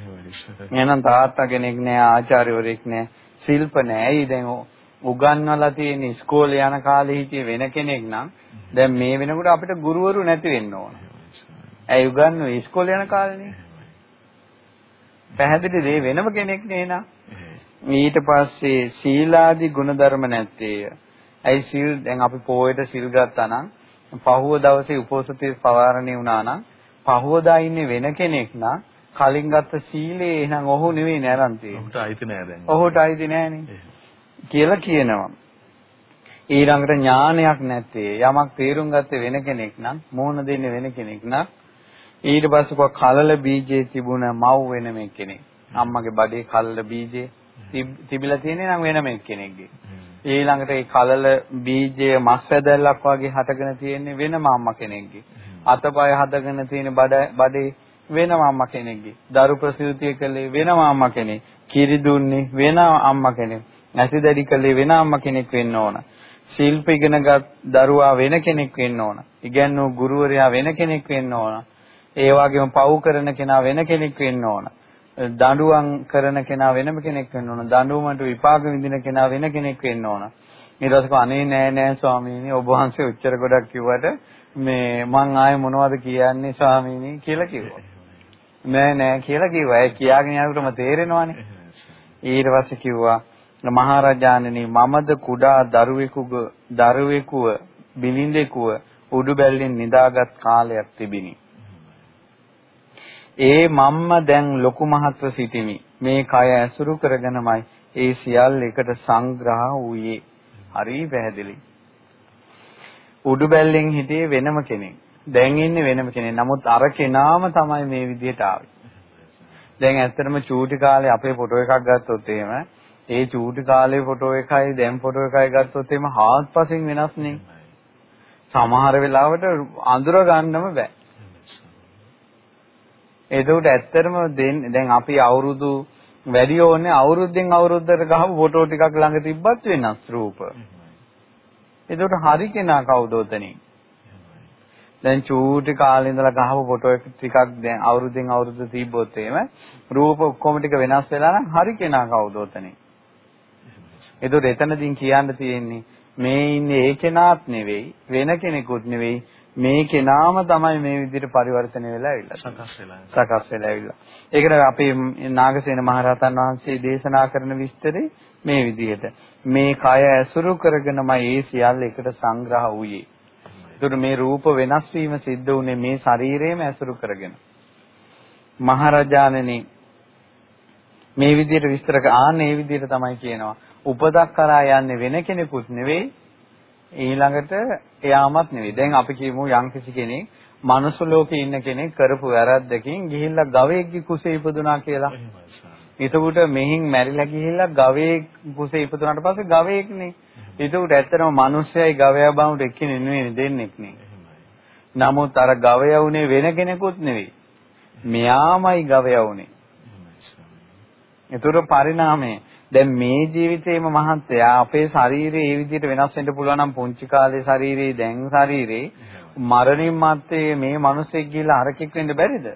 [SPEAKER 2] එහෙනම් තාත්තා කෙනෙක් නෑ ආචාර්යවරයෙක් නෑ ශිල්ප නෑ ඇයි දැන් උගන්වලා තියෙන ඉස්කෝලේ යන කාලේ හිටිය වෙන කෙනෙක් නම් දැන් මේ වෙනකොට අපිට ගුරුවරු නැති වෙන්න ඕන. ඇයි උගන්වන්නේ ඉස්කෝලේ යන කාලේනේ? පැහැදිලි දේ වෙනම කෙනෙක් නේනා. ඊට පස්සේ සීලාදී ගුණධර්ම නැත්තේය. ඇයි සීල් දැන් අපි පොයේට සීල් ගත්තා නම් පහුව දවසේ උපෝසතේ පවාරණේ වුණා නම් පහුවදා ඉන්නේ වෙන කෙනෙක් නම් කලින් ගත්ත සීලේ එහෙනම් ඔහු නෙවෙයි නෑරන් තියෙන්නේ.
[SPEAKER 1] ඔහුට අයිති නෑ දැන්.
[SPEAKER 2] ඔහුට අයිති නෑනේ. කියලා කියනවා. ඊළඟට ඥානයක් නැත්තේ යමක් තේරුම් ගත්තේ වෙන කෙනෙක් නම් මෝහන දෙන්නේ වෙන කෙනෙක් නම් ඊට පස්සේ කො කලල බීජේ තිබුණ මව් වෙන මේ කෙනෙක් අම්මගේ බඩේ කලල බීජේ තිබිලා තියෙන්නේ නම් වෙන මේ කෙනෙක්ගේ ඊළඟට ඒ කලල බීජය මස් වැදල්ලක් වගේ හටගෙන තියෙන්නේ වෙනම අම්මා කෙනෙක්ගේ අතපය හදගෙන තියෙන බඩේ වෙනම අම්මා කෙනෙක්ගේ දරු ප්‍රසූතිය කළේ වෙනම අම්මා කෙනෙක් කිරි දුන්නේ වෙන අම්මා කෙනෙක් නැති දැඩි කළේ වෙන අම්මා කෙනෙක් වෙන්න ඕන ශිල්ප ඉගෙනගත් දරුවා වෙන කෙනෙක් වෙන්න ඕන ඉගැන්වූ ගුරුවරයා වෙන කෙනෙක් වෙන්න ඕන ඒ වගේම පව් කරන කෙනා වෙන කෙනෙක් වෙන්න ඕන. දඬුවම් කරන කෙනා වෙනම කෙනෙක් වෙන්න ඕන. දඬුවමට විපාක විඳින කෙනා වෙන කෙනෙක් වෙන්න ඕන. ඊට පස්සේ අනේ නෑ නෑ ස්වාමීනි ඔබ වහන්සේ උච්චර ගොඩක් කිව්වට මේ මං ආයේ මොනවද කියන්නේ ස්වාමීනි කියලා කිව්වා. නෑ නෑ කියලා කිව්වා. ඒ කියාගෙන යනකොටම තේරෙනවානේ. ඊට පස්සේ කිව්වා මහරජාණනි මමද කුඩා දරුවෙකුග දරුවෙකුව බිලින්දෙකුව උඩු බැල්ලෙන් නිදාගත් කාලයක් තිබිනි. ඒ මම්ම දැන් ලොකු මහත්ව සිටිමි. මේ කය ඇසුරු කරගෙනමයි ඒ සියල්ල එකට සංග්‍රහ වූයේ. හරි පැහැදිලි. උඩු බැල්ලෙන් හිටියේ වෙනම කෙනෙක්. දැන් ඉන්නේ වෙනම කෙනෙක්. නමුත් අර කෙනාම තමයි මේ විදිහට ආවේ. දැන් ඇත්තටම චූටි කාලේ අපේ ෆොටෝ එකක් ගත්තොත් එහෙම ඒ චූටි කාලේ ෆොටෝ එකයි දැන් ෆොටෝ එකයි ගත්තොත් එහෙම හාත්පසින් වෙනස් නේ. සමහර වෙලාවට අඳුර ගන්නම බෑ. එතකොට ඇත්තටම දැන් අපි අවුරුදු වැඩි ඕනේ අවුරුද්දෙන් අවුරුද්දට ගහපු ෆොටෝ ටිකක් ළඟ තිබ්බත් වෙනස් රූප. එතකොට හරි කෙනා කවුද උතනින්? දැන් චූටි කාලේ ඉඳලා ගහපු ෆොටෝ ටිකක් දැන් අවුරුද්දෙන් අවුරුද්ද තිබ්බොත් එහෙම රූප ඔක්කොම ටික වෙනස් වෙලා නම් හරි කෙනා කවුද උතනින්? එතකොට එතනදීන් කියන්න තියෙන්නේ මේ ඉන්නේ ඒ කෙනාත් නෙවෙයි වෙන කෙනෙකුත් නෙවෙයි මේ කෙනාම තමයි මේ විදිහට පරිවර්තනය වෙලා ඇවිල්ලා
[SPEAKER 1] සකස් වෙලා
[SPEAKER 2] සකස් වෙලා ඇවිල්ලා. ඒකට අපේ නාගසේන මහරහතන් වහන්සේ දේශනා කරන විස්තරේ මේ විදිහට මේ කය ඇසුරු කරගෙනමයි ඒ සියල්ල එකට සංග්‍රහ වූයේ. ඒතර මේ රූප වෙනස් වීම සිද්ධ වුනේ මේ ශරීරයම ඇසුරු කරගෙන. මහරජාණනි මේ විදිහට විස්තර ආන්නේ මේ විදිහට තමයි කියනවා. උපදක් කරා යන්නේ වෙන කෙනෙකුත් නෙවෙයි ඊළඟට එයාමත් නෙවෙයි. දැන් අපි කියමු යම්කිසි කෙනෙක් මනුස්ස ලෝකේ ඉන්න කෙනෙක් කරපු වැරද්දකින් ගිහිල්ලා ගවයෙක්ගේ කුසේ ඉපදුනා කියලා. එතකොට මෙහින් මැරිලා ගිහිල්ලා ගවයෙක් කුසේ ඉපදුනාට පස්සේ ගවයෙක්නේ. එතකොට ඇත්තටම මිනිස්සයයි ගවයා බවුන්ට එක්කෙනෙක් නෙවෙයි දෙන්නෙක් නේ. නමුත් අර ගවයා උනේ වෙන කෙනෙකුත් නෙවෙයි. මෙයාමයි ගවයා උනේ. ඒතර පරිණාමය දැන් මේ ජීවිතේම මහත්යා අපේ ශරීරය ඒ විදිහට වෙනස් වෙන්න පුළුවන් නම් පුංචි කාලේ ශරීරේ දැන් ශරීරේ මරණින් මත්තේ මේ මිනිස්සෙක් ගිහිල්ලා අරකෙක් වෙන්න බැරිද?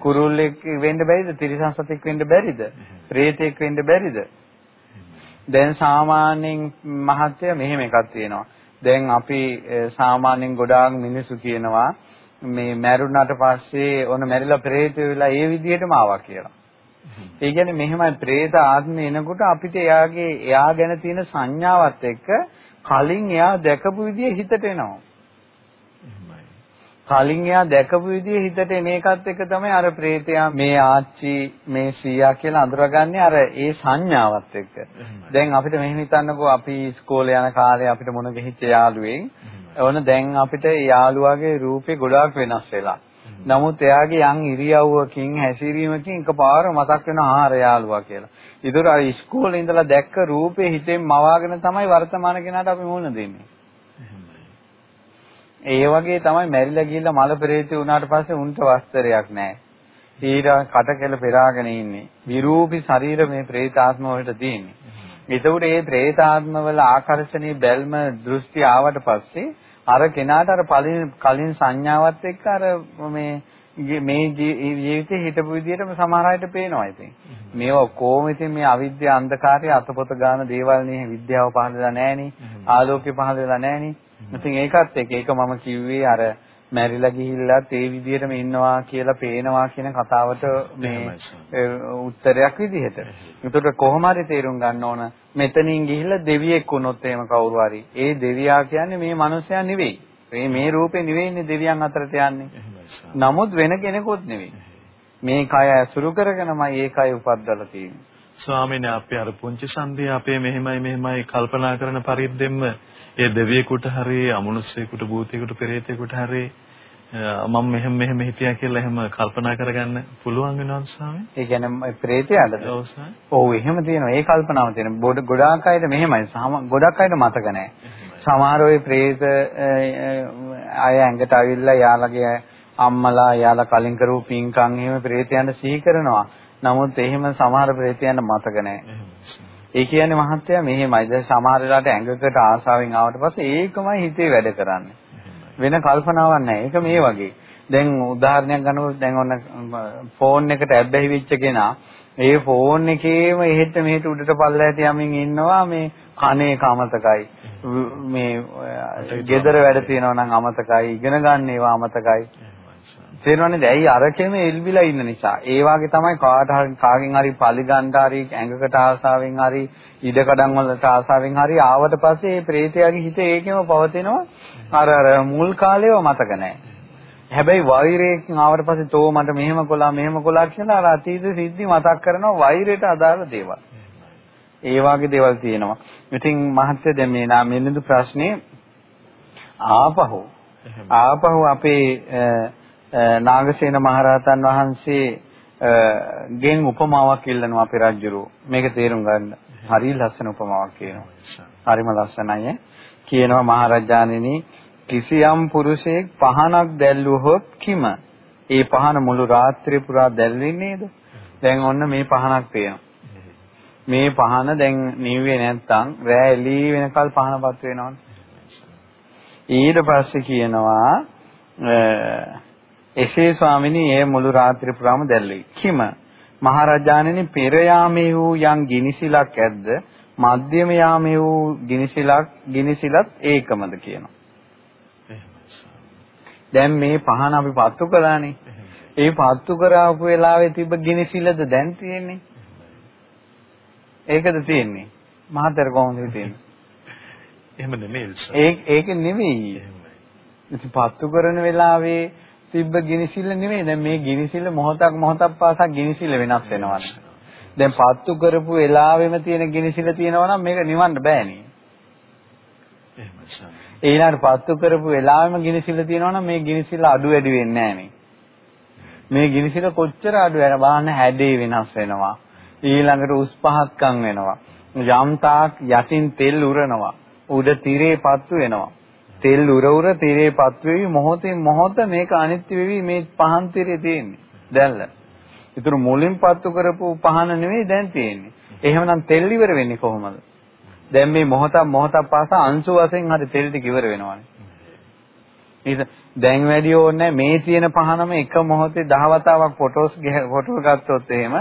[SPEAKER 2] කුරුල්ලෙක් වෙන්න බැරිද? තිරිසන් සතෙක් වෙන්න බැරිද? ප්‍රේතෙක් වෙන්න බැරිද? දැන් සාමාන්‍යයෙන් මහත්ය මෙහෙම එකක් තියෙනවා. දැන් අපි සාමාන්‍යයෙන් ගොඩාක් මිනිස්සු කියනවා මේ මැරුණාට පස්සේ ඔන්න මැරිලා ප්‍රේත වෙලා ඒ විදිහටම ආවා කියලා. ඒ කියන්නේ මෙහෙමයි പ്രേත ආත්මය එනකොට අපිට එයාගේ එයා ගැන තියෙන සංඥාවත් එක්ක කලින් එයා දැකපු විදිය හිතට එනවා. කලින් එයා දැකපු විදිය හිතට එන එකත් එක තමයි අර പ്രേතයා මේ ආච්චි මේ සීයා කියලා අඳුරගන්නේ අර ඒ සංඥාවත් එක්ක. දැන් අපිට මෙහෙම හිතන්නකෝ අපි ඉස්කෝලේ යන කාලේ අපිට මොන ගෙහිච්ච යාළුවෙන් ඕන දැන් අපිට යාළුවාගේ රූපේ ගොඩාක් වෙනස් වෙලා. නමුත් එයාගේ යම් ඉරියව්වකින් හැසිරීමකින් එකපාර මතක් වෙන ආහාර යාළුවා කියලා. ඒතර අර ඉස්කෝලේ ඉඳලා දැක්ක රූපේ හිතෙන් මවාගෙන තමයි වර්තමාන කෙනාට අපි මුහුණ දෙන්නේ. ඒ වගේ තමයි මැරිලා ගිහිල්ලා මල පෙරේතය වුණාට පස්සේ උන්ට වස්ත්‍රයක් නැහැ. ඊට කටකෙල පෙරාගෙන ඉන්නේ. විරූපී ශරීර මේ പ്രേත ආත්ම වලට තියෙන්නේ. එතකොට මේ പ്രേත ආත්ම වල ආකර්ෂණීය බැල්ම දෘෂ්ටි ආවට පස්සේ අර කෙනාට අර කලින් සංඥාවත් එක්ක අර මේ මේ ජීවිතේ හිටපු විදිහටම සමහර අයට පේනවා ඉතින්. මේවා කොහොම ඉතින් මේ අවිද්‍යාව අන්ධකාරය අතපොත ගන්න දේවල් නේ විද්‍යාව පහළලා නැහෙනි. ආලෝකය පහළලා නැහෙනි. ඉතින් ඒකත් එක්ක ඒක මම කිව්වේ අර මැරිලා ගිහිල්ලත් ඒ විදිහටම ඉන්නවා කියලා පේනවා කියන කතාවට මේ උත්තරයක් විදිහට. ඒකට කොහොම හරි තේරුම් ගන්න ඕන මෙතනින් ගිහිල්ලා දෙවියෙක් වුණොත් එහෙම කවුරු හරි. ඒ දෙවියා කියන්නේ මේ මනුස්සයා නෙවෙයි. මේ මේ රූපේ නෙවෙයිනේ දෙවියන් අතරට යන්නේ. නමුත් වෙන කෙනෙකුත් නෙවෙයි. මේ කය ඇසුරු කරගෙනමයි ඒ කය උපද්දලා තියෙන්නේ.
[SPEAKER 1] ස්වාමීනි අපි අර පුංචි සංදී අපේ මෙහෙමයි මෙහෙමයි කල්පනා කරන පරිද්දෙන්ම ඒ දෙවියෙකුට හරි අමනුෂ්‍යයෙකුට භූතයෙකුට පෙරේතයෙකුට හරි මම මෙහෙම මෙහෙම හිටියා කියලා එහෙම කල්පනා කරගන්න පුළුවන් වෙනවද ස්වාමී?
[SPEAKER 2] ඒ කියන්නේ ප්‍රේතයද? ඔව් එහෙම තියෙනවා. ඒ කල්පනාව තියෙනවා. ගොඩාක් අයට මෙහෙමයි. ගොඩක් අයට මතක නැහැ. සමහර ඔය ප්‍රේත අය ඇඟට අවිල්ලා යාළගේ අම්මලා යාළා කලින් කරපු පින්කම් එහෙම ප්‍රේතයන්ට සිහි කරනවා. නමුත් එහෙම සමහර ප්‍රේතයන්ට මතක නැහැ. ඒ කියන්නේ මහත්තයා මෙහෙමයි. දැන් සමහර වෙලාවට ඇඟකට ආසාවෙන් ආවට පස්සේ ඒකමයි හිතේ වැඩ කරන්නේ. වෙන කල්පනාවක් නැහැ. ඒක මේ වගේ. දැන් උදාහරණයක් ගන්නකොට දැන් ඔන්න ෆෝන් එකට ඇබ්බැහි වෙච්ච කෙනා ඒ ෆෝන් එකේම එහෙට මෙහෙට උඩට පල්ලයට යමින් ඉන්නවා මේ කනේ කමතකයි. මේ ගෙදර වැඩ තියෙනවා නම් අමතකයි. ඉගෙන ගන්න ඒවා අමතකයි. තේරෙනවද? ඇයි අරකෙම එල්බිලා ඉන්න නිසා. ඒ වාගේ තමයි කාට කාගෙන් හරි පලිගන්ට හරි ඇඟකට ආසාවෙන් හරි ඉඩකඩම් වලට ආසාවෙන් හරි ආවට පස්සේ මේ ප්‍රේතයාගේ හිත ඒකෙම පවතිනවා. අර අර මුල් කාලේව මතක නැහැ. හැබැයි වෛරයෙන් ආවට පස්සේ තෝ මට මෙහෙම කොලා මෙහෙම කොලා කියලා අර අතීත සිද්ධි මතක් කරනවා වෛරයට අදාළ දේවල්. ඒ වාගේ දේවල් තියෙනවා. ඉතින් මහත්ය දැන් මේ නා මෙන්නදු ප්‍රශ්නේ ආපහු ආපහු අපේ නාගසේන මහරහතන් වහන්සේ ගෙන් උපමාවක් ඉල්ලනවා අපේ රජුරෝ. මේක තේරුම් ගන්න. හරි ලස්සන උපමාවක් කියනවා. හරිම ලස්සනයි කියනවා මහරජාණෙනි කිසියම් පුරුෂයෙක් පහනක් දැල්වුවොත් කිම? ඒ පහන මුළු රාත්‍රිය පුරා දැල්වෙන්නේ නේද? දැන් ඔන්න මේ පහනක් තියෙනවා. මේ පහන දැන් නිව්වේ නැත්තම් රෑ එළී වෙනකල් පහනපත් වෙනවනේ. ඊට පස්සේ කියනවා එසේ ස්වාමිනී එය මුළු රාත්‍රිය පුරාම දැල්ලේ. කිම මහරජාණෙනි පෙර යාමේ වූ යම් ගිනිසිලක් ඇද්ද මධ්‍යම යාමේ වූ ගිනිසිලක් ගිනිසිලත් ඒකමද කියනවා. දැන් මේ පහන අපි පත්තු කළානේ. ඒ පත්තු කරාපු වෙලාවේ තිබ්බ ගිනිසිලද දැන් තියෙන්නේ? ඒකද තියෙන්නේ. මහතර කොහොමද තියෙන්නේ?
[SPEAKER 1] එහෙම නෙමෙයි.
[SPEAKER 2] ඒක ඒක නෙමෙයි. ඉතින් පත්තු කරන වෙලාවේ තිබ්බ ගිනිසිල්ල නෙමෙයි. දැන් මේ ගිනිසිල්ල මොහොතක් මොහොතක් පාසා ගිනිසිල්ල වෙනස් වෙනවා. දැන් පත්තු කරපු වෙලාවෙම තියෙන ගිනිසිල්ල තියෙනවා නම් මේක නිවන්න බෑනේ. ඊළඟට පත්තු කරපු වෙලාවෙම ගිනිසිල්ල තියෙනවා නම් මේ ගිනිසිල්ල අඩු වැඩි වෙන්නේ නෑනේ. මේ ගිනිසිල්ල කොච්චර අඩු වෙන බලන්න හැඩේ වෙනස් වෙනවා. ඊළඟට උස් පහත්කම් වෙනවා. යම් තාක් යටින් තෙල් උරනවා. උඩ tire පත්තු වෙනවා. තෙල් උර උර තිරේපත් වෙවි මොහොතින් මොහොත මේක අනිත්‍ය වෙවි මේ පහන් තිරේ තියෙන්නේ. දැල්ල. ඒතර මුලින් පත්තු කරපු පහන නෙවෙයි දැන් තියෙන්නේ. එහෙමනම් තෙල් ඉවර වෙන්නේ කොහොමද? දැන් මේ මොහොතක් මොහොතක් පාසා අංශු වශයෙන් හරි තෙල් ටික ඉවර වෙනවානේ. නේද? දැන් වැඩි ඕනේ මේ තියෙන පහනම එක මොහොතේ 10 වතාවක් ෆොටෝස් ෆොටෝ ගත්තොත් එහෙම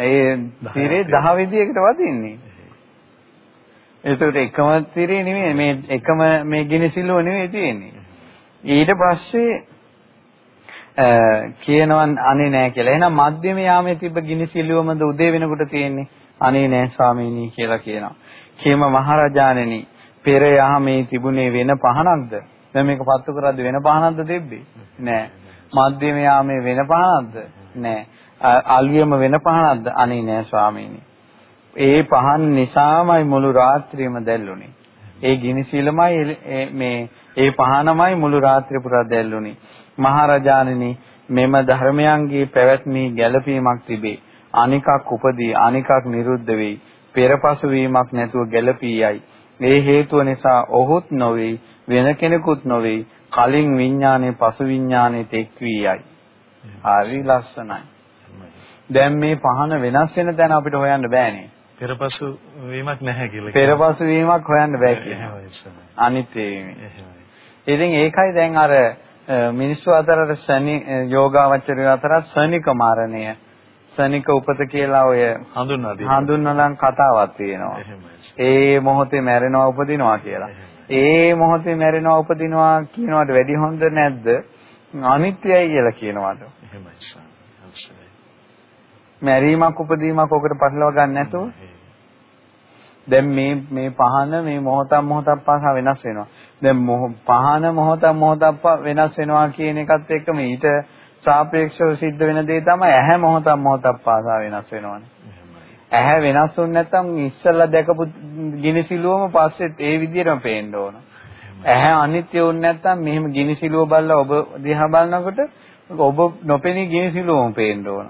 [SPEAKER 2] ඒ තිරේ 10 විදියකට වදින්නේ. ඒකට එකම තිරේ නෙමෙයි මේ එකම මේ ගිනිසිල්ලුව නෙමෙයි තියෙන්නේ. ඊට පස්සේ කියනවන් අනේ නෑ කියලා. එහෙනම් මධ්‍යම යාමේ තිබ්බ ගිනිසිල්ලුවමද උදේ වෙනකොට තියෙන්නේ? අනේ නෑ ස්වාමීනි කියලා කියනවා. කේම මහරජාණෙනි පෙර යාමේ තිබුණේ වෙන පහනක්ද? දැන් මේක පත්තු කරද්දී වෙන පහනක්ද තිබ්බේ? නෑ. මධ්‍යම යාමේ වෙන පහනක්ද? නෑ. අලුයම වෙන පහනක්ද? අනේ නෑ ස්වාමීනි. ඒ පහන් නිසාමයි මුළු රාත්‍රියම දැල්ුණේ. ඒ ගිනිසිලමයි මේ ඒ පහනමයි මුළු රාත්‍රිය පුරා දැල්ුණේ. මහරජාණෙනි මෙම ධර්මයන්ගේ පැවැත්මේ ගැළපීමක් තිබේ. අනිකක් උපදී අනිකක් නිරුද්ධ වෙයි. පෙරපසු වීමක් නැතුව ගැළපී යයි. ඒ හේතුව නිසා ඔහුත් නොවේ වෙන කෙනෙකුත් නොවේ කලින් විඥානේ පසු විඥානේ තෙක් වී යයි. හරි ලස්සනයි. දැන් මේ පහන වෙනස් වෙන තැන අපිට හොයන්න බෑනේ.
[SPEAKER 1] පෙරපසු වීමක් නැහැ කියලා.
[SPEAKER 2] පෙරපසු වීමක් හොයන්න බෑ කියනවා. අනිත්. ඉතින් ඒකයි දැන් අර මිනිස්සු අතර ශනි යෝගාවචරය අතර ශනික මරණය ශනික උපත කියලා ඔය
[SPEAKER 1] හඳුන්වලා
[SPEAKER 2] හඳුන්වලන් කතාවක් තියෙනවා. ඒ මොහොතේ මැරෙනවා උපදිනවා කියලා. ඒ මොහොතේ මැරෙනවා උපදිනවා කියනවට වැඩි හොඳ නැද්ද? අනිත්‍යයි කියලා කියනවාට.
[SPEAKER 1] එහෙමයි.
[SPEAKER 2] මැරීමක් උපදීමක් ඔකට පටලවා ගන්න නැතුව දැන් මේ මේ පහන මේ මොහොතක් මොහොතක් පාසා වෙනස් වෙනවා. දැන් පහන මොහොතක් මොහොතක් වෙනස් වෙනවා කියන එකත් එක්කම ඊට සාපේක්ෂව සිද්ධ වෙන දේ තමයි ඇහැ මොහොතක් මොහොතක් පාසා වෙනස් වෙනවනේ. ඇහැ වෙනස් වුනේ නැත්නම් ඉස්සෙල්ලා දැකපු ගිනිසිලුවම පස්සෙත් ඒ විදිහටම පේන්න ඕන. ඇහැ අනිත්‍ය වුනේ නැත්නම් මෙහෙම ගිනිසිලුව බලලා ඔබ දිහා බලනකොට ඔබ නොපෙනී ගිනිසිලුවම පේන්න ඕන.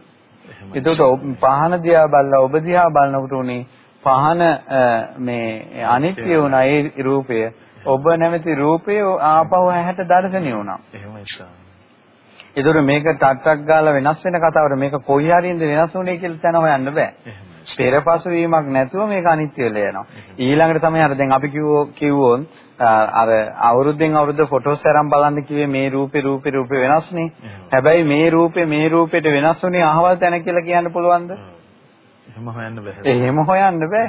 [SPEAKER 2] එතකොට පහන දිහා බලලා ඔබ දිහා බලනකොට උනේ පහන මේ අනිත්‍ය වුණා ඒ රූපය. ඔබ නැමැති රූපය ආපහු ඇහැට දැర్శණිය වුණා.
[SPEAKER 1] එහෙමයි.
[SPEAKER 2] ඒතකොට මේක ටක් ගාලා වෙනස් වෙන කතාවට මේක කොයි හරියෙන්ද වෙනස් වුනේ කියලා තැන හොයන්න බෑ. පෙරපසු වීමක් නැතුව මේක අනිත්‍ය වෙලා යනවා. ඊළඟට තමයි අර දැන් අපි කිව්වෝ කිව්වොත් අර අවුරුද්දෙන් අවුරුද්ද ෆොටෝස් අරන් බලන්න කිව්වේ මේ රූපේ රූපේ රූපේ වෙනස්නේ. හැබැයි මේ රූපේ මේ රූපෙට වෙනස් වුනේ අහවල් තැන කියලා කියන්න පුළුවන්ද?
[SPEAKER 1] එහෙම හොයන්න බෑ.
[SPEAKER 2] එහෙම හොයන්න බෑ.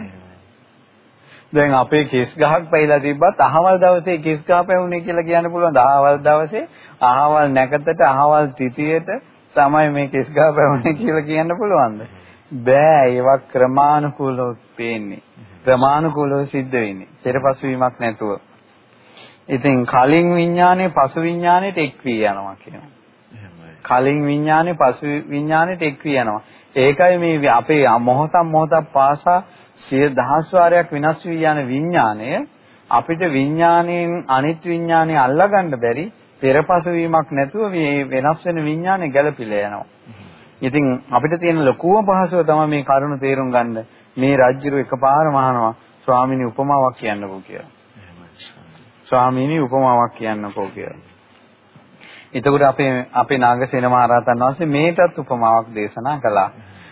[SPEAKER 2] දැන් අපේ කෙස් ගහක් පැහිලා තිබ්බත් අහවල් දවසේ කෙස් ගහ පැවුනේ කියලා කියන්න පුළුවන්. අහවල් දවසේ අහවල් නැකතට අහවල් තිතියට තමයි මේ කෙස් ගහ පැවුනේ කියලා කියන්න පුළුවන්ද? බෑ ඒවා ක්‍රමානුකූලව පේන්නේ. ක්‍රමානුකූලව සිද්ධ වෙන්නේ. පෙරපසු වීමක් නැතුව. ඉතින් කලින් විඥානේ පසු විඥානේට එක් වී යනවා කියනවා. කලින් විඥානේ පසු විඥානේට එක් වී යනවා. ඒකයි මේ අපේ මොහොතක් මොහොතක් පාසා සිය දහස් වාරයක් වෙනස් වී යන විඥාණය අපිට විඥාණයෙන් අනිත් විඥාණය අල්ලගන්න බැරි පෙරපසු වීමක් නැතුව මේ වෙනස් වෙන විඥාණය ගැළපිලා යනවා. ඉතින් අපිට තියෙන ලොකුම පහසුව තමයි මේ කරුණ තේරුම් ගන්න. මේ රාජ්‍යරු එකපාරම අහනවා ස්වාමිනී උපමාවක් කියන්නකෝ කියලා. ස්වාමිනී උපමාවක් කියන්නකෝ කියලා. එතකොට අපේ අපේ නාගසේන මහරහතන් වහන්සේ මේකටත් උපමාවක් දේශනා කළා.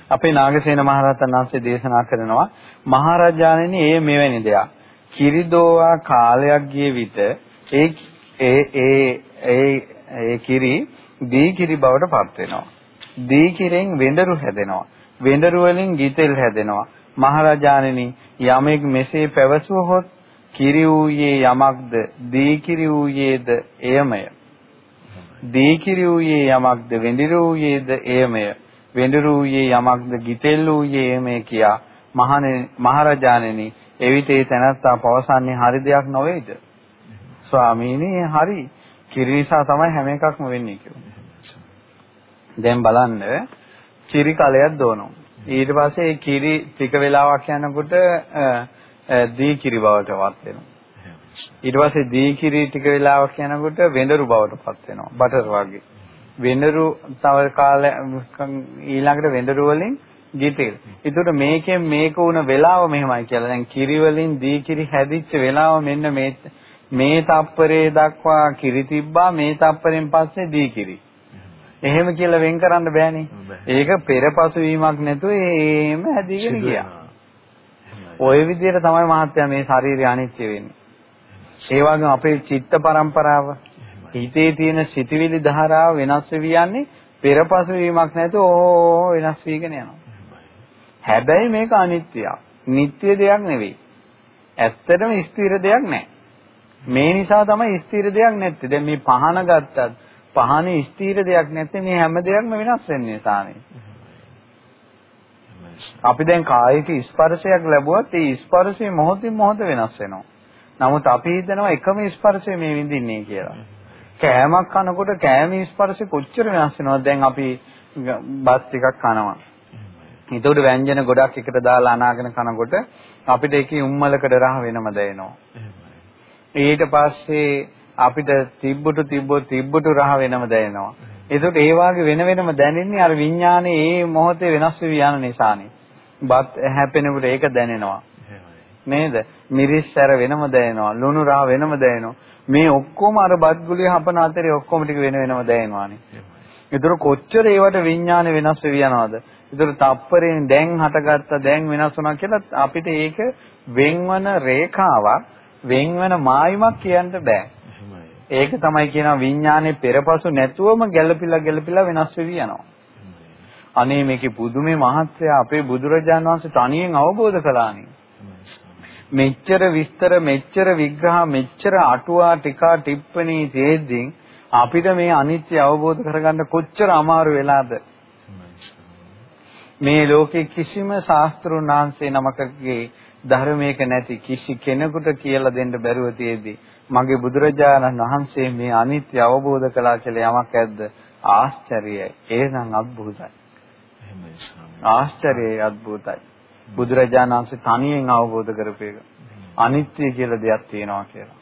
[SPEAKER 2] අපේ නාගසේන මහරහතන් වහන්සේ දේශනා කරනවා මහරජාණෙනි ඒ මෙවැනි දෙයක්. කිරිදෝවා කාලයක් ගිය විට ඒ ඒ ඒ ඒ කිරි දී කිරි බවට පත් වෙනවා. දී කිරෙන් වෙඬරු හැදෙනවා. වෙඬරු වලින් ගිතෙල් හැදෙනවා. මහරජාණෙනි යමෙක් මෙසේ පැවසුවහොත් කිරි වූයේ යමක්ද දී කිරි වූයේද එයමය. දී කිරි වූයේ යමක්ද වෙඬරු වූයේද එයමය. වෙඬරු වූයේ යමක්ද ගිතෙල් වූයේ මේ කියා මහරජාණෙනි එවිට ඒ තැනත්තා පවසන්නේ හරි දෙයක් නොවේද ස්වාමීනි හරි කිරි නිසා තමයි හැම එකක්ම වෙන්නේ කියලා දැන් බලන්න කිරි කලයක් දෝනවා ඊට පස්සේ ඒ කිරි ටික වෙලාවක් යනකොට දී කිරි බවට පත් වෙනවා ඊට පස්සේ දී කිරි ටික වෙලාවක් යනකොට වෙඬරු බවට පත් වෙනවා බටර් වගේ වෙඬරු තව කාලය ඊළඟට වෙඬරු වලින් ගිතෙල්. ඒතකොට මේකෙන් මේක වුණ වෙලාව මෙහෙමයි කියලා. දැන් කිරි වලින් දී කිරි හැදිච්ච වෙලාව මෙන්න මේ මේ තප්පරේ දක්වා කිරි තිබ්බා මේ තප්පරෙන් පස්සේ දී කිරි. එහෙම කියලා වෙන් කරන්න බෑනේ. ඒක පෙරපසු වීමක් නැතුව එහෙම හැදීගෙන ගියා. ওই විදිහට තමයි මහත්ය මේ ශරීරය අනිත්‍ය වෙන්නේ. ඒ වගේම අපේ චිත්ත පරම්පරාව හිතේ තියෙන සිතිවිලි ධාරාව වෙනස් වෙවි යන්නේ පෙරපසු වීමක් නැතුව ඕ වෙනස් වීගෙන යනවා. හැබැයි මේක අනිත්‍යයක්. නිට්ටය දෙයක් නෙවෙයි. ඇත්තටම ස්ථිර දෙයක් නැහැ. මේ නිසා තමයි ස්ථිර දෙයක් නැත්තේ. දැන් මේ පහන ගත්තත් පහනේ ස්ථිර දෙයක් නැත්තේ මේ හැම දෙයක්ම වෙනස් වෙන්නේ සානේ. අපි දැන් කායික ස්පර්ශයක් ලැබුවත් ඒ ස්පර්ශය මොහොතින් මොහොත වෙනස් වෙනවා. නමුත් අපි හිතනවා එකම ස්පර්ශය මේ විඳින්නේ කියලා. කෑමක් කනකොට කෑම ස්පර්ශ කොච්චර වෙනස් වෙනවද දැන් අපි බත් ටිකක් කනවා. ඒතකොට ව්‍යංජන ගොඩක් එකට දාලා අනාගෙන කනකොට අපිට ඒකේ උම්මලකඩ රහ වෙනම දැනෙනවා. ඊට පස්සේ අපිට තිබ්බුට තිබ්බොත් තිබ්බුට රහ වෙනම දැනෙනවා. ඒතකොට ඒ වාගේ වෙන වෙනම දැනෙන්නේ අර විඥානේ ඒ මොහොතේ වෙනස් වෙවි යන නිසානේ. බත් හැපෙනකොට ඒක දැනෙනවා. නේද? මිරිස් සැර වෙනම දැනෙනවා. ලුණු රහ වෙනම දැනෙනවා. මේ ඔක්කොම අර බත් ගුලිය හපන අතරේ ඔක්කොම ටික වෙන වෙනම දැනෙනවානේ. ඒතර කොච්චර ඒවට විඥාන වෙනස් වෙවි යනවද? ඒතර තප්පරෙන් දැන් හටගත්ත දැන් වෙනස් වුණා කියලා අපිට ඒක වෙන්වන රේඛාවක් වෙන්වන මායිමක් කියන්න බෑ. ඒක තමයි කියනවා විඥානේ පෙරපසු නැතුවම ගැළපිලා ගැළපිලා වෙනස් වෙවි යනවා. අනේ මේකේ පුදුමේ මහත්ය අපේ බුදුරජාණන් වහන්සේ තනියෙන් අවබෝධ කළානේ. මෙච්චර විස්තර මෙච්චර විග්‍රහ මෙච්චර අටුවා ටිකා ටිප්පණී තියෙද්දී අපිට මේ අනිත්‍ය අවබෝධ කරගන්න කොච්චර අමාරු වෙලාද මේ ලෝකේ කිසිම ශාස්ත්‍රුන් වහන්සේ නමකගේ ධර්මයක නැති කිසි කෙනෙකුට කියලා දෙන්න බැරුව තියෙද්දි මගේ බුදුරජාණන් වහන්සේ මේ අනිත්‍ය අවබෝධ කළා කියලා යමක් ඇද්ද? ආශ්චර්යයි. ඒනම් අద్භූතයි ආශ්චර්යයි අద్භූතයි බුදුරජාණන් වහන්සේ තනියෙන් අවබෝධ කරපේක අනිත්‍ය කියලා දෙයක් තියෙනවා කියලා.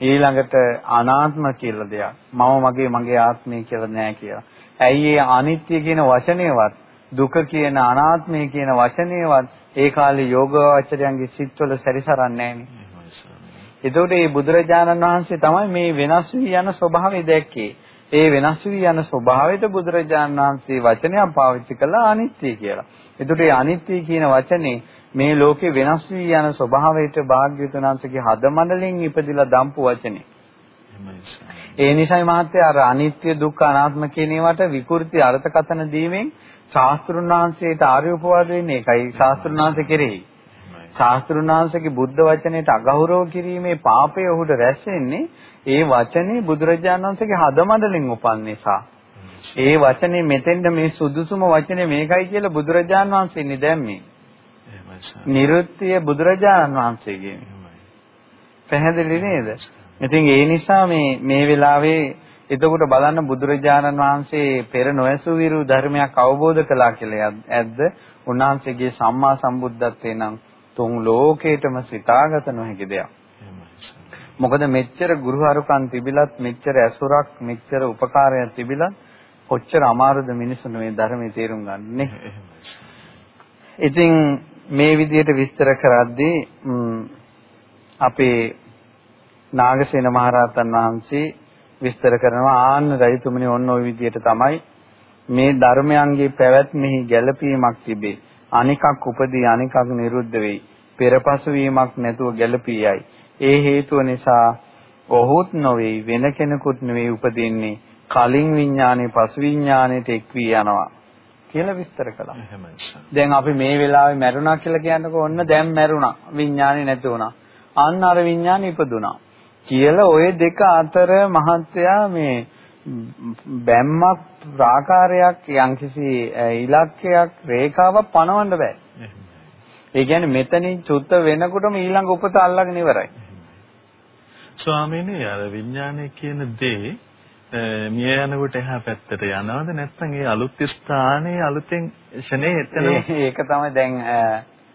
[SPEAKER 2] ඊළඟට අනාත්ම කියලා දෙයක්. මම මගේ මගේ ආත්මය කියලා නෑ කියලා. ඇයි ඒ අනිත්‍ය කියන වචනේවත් දුක කියන අනාත්මය කියන වචනේවත් ඒ කාලේ යෝගාචරයන්ගේ සිත්වල සැරිසරන්නේ නැහැ එතකොට මේ බුදුරජාණන් වහන්සේ තමයි මේ වෙනස් වී යන ස්වභාවය දැක්කේ. ඒ වෙනස් වී යන ස්වභාවයට බුදුරජාණන් වහන්සේ වචනයක් පාවිච්චි කළා අනිත්‍ය කියලා. එතකොට මේ අනිත්‍ය කියන වචනේ මේ ලෝකේ වෙනස් වී යන ස්වභාවයට භාග්‍යවතුන් වහන්සේගේ හදමඩලින් ඉපදිලා දම්පු වචනේ. ඒ නිසයි මහත්තයා අර අනිත්‍ය දුක්ඛ අනාත්ම කියන ඒවාට විකෘති අර්ථකථන දීමෙන් ශාස්ත්‍රුන් වහන්සේට ආර්ය උපවාද වෙන්නේ ඒකයි ශාස්ත්‍රුන් වහන්සේ කෙරෙහි. ශාස්ත්‍රුන් වහන්සේගේ බුද්ධ වචනයට අගෞරව කිරීමේ පාපය ඔහුට රැස් වෙන්නේ ඒ වචනේ බුදුරජාණන් වහන්සේගේ හදමඩලින් උපන් නිසා. ඒ වචනේ මෙතෙන්ද මේ සුදුසුම වචනේ මේකයි කියලා බුදුරජාණන් වහන්සේ ඉන්නේ දැම්මේ. නිරුත්‍ය බුදුරජාණන් වහන්සේගේ. පැහැදිලි නේද? ඉතින් ඒ නිසා මේ මේ වෙලාවේ එතකොට බලන්න බුදුරජාණන් වහන්සේ පෙර නොඇසු විරු ධර්මයක් අවබෝධ කළා කියලා ඇද්ද? උන්වහන්සේගේ සම්මා සම්බුද්ධත්වේ නම් තුන් ලෝකේටම සිතාගත නොහැකි දෙයක්. මොකද මෙච්චර ගුරුහරුකම් තිබිලත් මෙච්චර ඇසුරක් මෙච්චර උපකාරයක් තිබිලත් කොච්චර අමාරුද මිනිසුන් මේ ධර්මයේ තේරුම් ගන්න නේ. ඉතින් මේ විදිහට විස්තර කරද්දී අපේ නාගසේන මහරහතන් වහන්සේ විස්තර කරනවා ආන්න රජතුමනි ඔන්න ওই විදිහට තමයි මේ ධර්මයන්ගේ පැවැත්මෙහි ගැළපීමක් තිබේ. අනිකක් උපදී අනිකක් නිරුද්ධ වෙයි. පෙරපසු වීමක් නැතුව ගැළපීයයි. ඒ හේතුව නිසා ඔහුත් නොවේ වෙන කෙනෙකුත් නෙවෙයි උපදින්නේ. කලින් විඥානේ පසු විඥානේට එක් වී යනවා. කියලා විස්තර කළා. දැන් අපි මේ වෙලාවේ මැරුණා කියලා කියනකොට ඔන්න දැන් මැරුණා. විඥානේ නැති වුණා. අන්න අර විඥානේ ඉපදුනා. කියලා ওই දෙක අතර මහත්යා මේ බැම්මක් ප්‍රාකාරයක් යම්කිසි ඉලක්කයක් රේඛාවක් පනවන්න බෑ. ඒ කියන්නේ මෙතනින් චුත්ත වෙනකොටම ඊළඟ උපත අල්ලගෙන ඉවරයි.
[SPEAKER 1] ස්වාමීනි අර විඥානය කියන දේ මිය යනකොට එහා පැත්තට යනවද නැත්නම් ඒ අලුත් ස්ථානයේ අලුතෙන් ෂනේ එතන
[SPEAKER 2] ඒක තමයි දැන්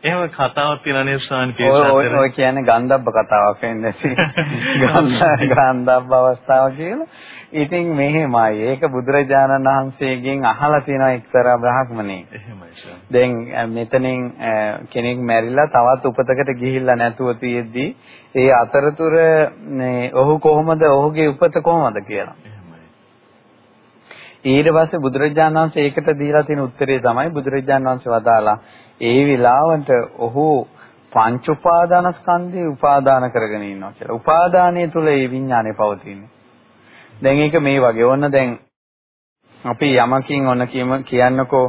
[SPEAKER 1] එහෙම කතාවක් තියෙනනේ ස්වාමීන්
[SPEAKER 2] වහන්සේ. ඔය කියන්නේ ගන්ධබ්බ කතාවක් වෙන්නේ. ගන්ධබ්බ අවස්ථාව කියලා. ඉතින් මෙහෙමයි. ඒක බුදුරජාණන් වහන්සේගෙන් අහලා තියෙන එක්තරා බ්‍රාහ්මණෙක්.
[SPEAKER 1] එහෙමයි
[SPEAKER 2] දැන් මෙතනින් කෙනෙක් මැරිලා තවත් උපතකට ගිහිල්ලා නැතුව තියෙද්දි ඒ අතරතුර ඔහු කොහොමද ඔහුගේ උපත කොහොමද කියලා. ඊට පස්සේ බුදුරජාණන් වහන්සේ ඒකට දීලා තියෙන උත්තරේ තමයි බුදුරජාණන් වහන්සේ වදාලා ඒ විලාවට ඔහු පංච උපාදානස්කන්ධේ උපාදාන කරගෙන ඉන්නවා කියලා. උපාදානයේ තුල ඒ විඥානය පවතින්නේ. දැන් ඒක මේ වගේ. ඕන්න දැන් අපි යමකින් ඔන්න කියන්නකෝ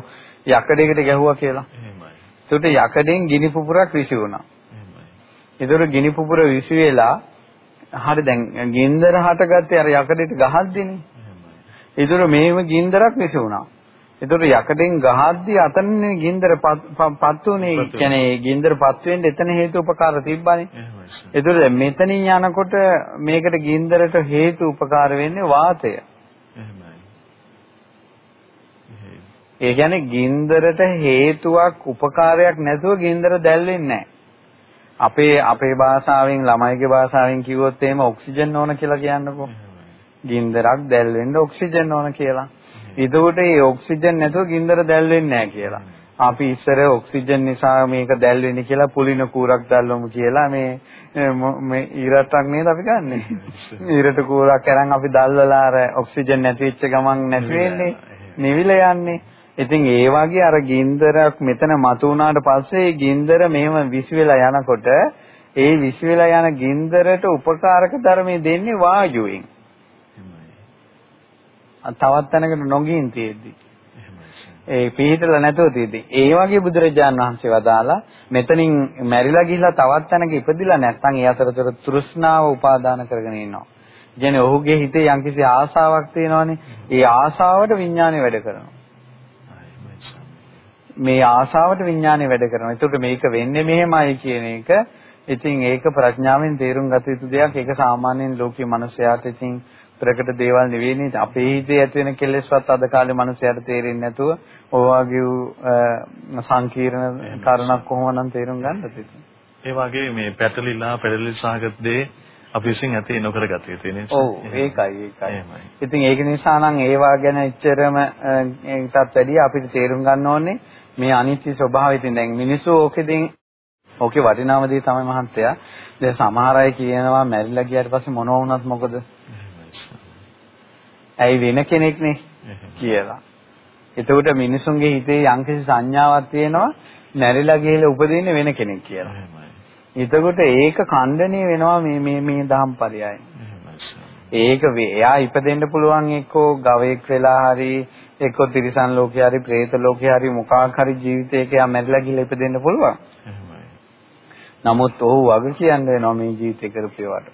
[SPEAKER 2] යකඩයකට ගැහුවා කියලා.
[SPEAKER 1] එහෙමයි.
[SPEAKER 2] ඒකට යකඩෙන් ගිනි පුපුරක් විසි වුණා.
[SPEAKER 1] එහෙමයි.
[SPEAKER 2] ඒතර ගිනි පුපුර විසි වෙලා හරි දැන් ගින්දර හටගත්තේ අර යකඩෙට ගහද්දිනේ. ඒතර මේව ගින්දරක් විසි වුණා. ඒතර යකඩෙන් ගහද්දී අතනනේ ගින්දර පත් උනේ. කියන්නේ ගින්දර පත් වෙන්න එතන හේතු උපකාර තිබ්බනේ. ඒතර මෙතනින් යනකොට මේකට ගින්දරට හේතු උපකාර වෙන්නේ වාතය. ඒ කියන්නේ ගින්දරට හේතුවක් උපකාරයක් නැතුව ගින්දර දැල්වෙන්නේ නැහැ. අපේ අපේ භාෂාවෙන් ළමයිගේ භාෂාවෙන් කිව්වොත් එහෙම ඔක්සිජන් ඕන කියලා කියන්නකෝ. ගින්දරක් දැල් වෙන්න ඔක්සිජන් ඕන කියලා. එතකොට මේ ඔක්සිජන් නැතුව ගින්දර දැල් වෙන්නේ නැහැ කියලා. අපි ඉස්සර ඔක්සිජන් නිසා මේක දැල් වෙන්නේ කියලා පුලින කූරක් දැල්වමු කියලා මේ මේ ඊරටක් නේද අපි ගන්නෙ. ඊරට කූරක් අරන් අපි දැල්වලා අර ඔක්සිජන් නැති වෙච්ච ගමන් නැති වෙන්නේ. නිවිල යන්නේ. ඉතින් ඒ වගේ අර ගින්දරක් මෙතන මතු වුණාට පස්සේ ගින්දර මෙහෙම විසි වෙලා යනකොට ඒ විසි වෙලා යන ගින්දරට උපකාරක ධර්මයේ දෙන්නේ වායුවෙන්. තවත් තැනකට නොගින් තියෙද්දි. ඒ පිළිහිටලා නැතුව තියෙදි. ඒ වගේ බුදුරජාණන් වහන්සේ වදාලා මෙතනින් මැරිලා ගිහිල්ලා තවත් තැනක ඉපදිලා නැත්නම් ඒ අතරතුර තෘෂ්ණාව උපාදාන කරගෙන ඉන්නවා. කියන්නේ ඔහුගේ හිතේ යම්කිසි ආසාවක් තියෙනවානේ. ඒ ආසාවට විඥානය වැඩ කරනවා. මේ ආසාවට විඥානය වැඩ කරනවා. ඒකට මේක වෙන්නේ මෙහෙමයි කියන එක ඉතින් ඒක ප්‍රඥාවෙන් තේරුම් ගත යුතු දෙයක්. ඒක සාමාන්‍යයෙන් ලෝකීය මනුස්සයාට ඉතින් ප්‍රකට දේවල් නෙවෙයිනේ අපේ හිතේ ඇති වෙන කෙලෙස්වත් අද කාලේ මනුස්සයාට තේරෙන්නේ නැතුව ඔය සංකීර්ණ කාරණා කොහොමනම් තේරුම් ගන්නද ඉතින්
[SPEAKER 1] ඒ වගේ මේ පැටලිලා පැටලි සාගත දේ අපි විසින් ඇති නොකර ගත යුතුයි නේද?
[SPEAKER 2] ඔව් ඒකයි ඒකයි. ඉතින් ඒක නිසා නම් ඒවා ගැන එච්චරම ඒකටත් වැඩිය අපිට තේරුම් ගන්න ඕනේ මේ අනිත්‍ය ස්වභාවය. ඉතින් දැන් මිනිස්සු ඕකෙදින් ඕකේ වටිනාම දේ තමයි මහත්තයා. දැන් සමහර අය කියනවා මැරිලා ගියාට පස්සේ මොනව වුණත් මොකද? ඇයි වෙන කෙනෙක්නේ කියලා. එතකොට මිනිසුන්ගේ හිතේ යම්කිසි සංඥාවක් තියෙනවා මැරිලා ගිහලා උපදින්නේ වෙන කෙනෙක් කියලා. එතකොට ඒක ඛණ්ඩණය වෙනවා මේ මේ මේ දහම්පරයයි. ඒක එයා ඉපදෙන්න පුළුවන් එක්කෝ ගවයෙක් වෙලා හරි එක්කෝ තිරිසන් ලෝකේ හරි പ്രേත ලෝකේ හරි මොකක් හරි ජීවිතයක එයා මැරිලා ගිහලා ඉපදෙන්න පුළුවන්. නමුත් ඔහු වග කියන්න වෙනවා මේ ජීවිතේ කරපේවට.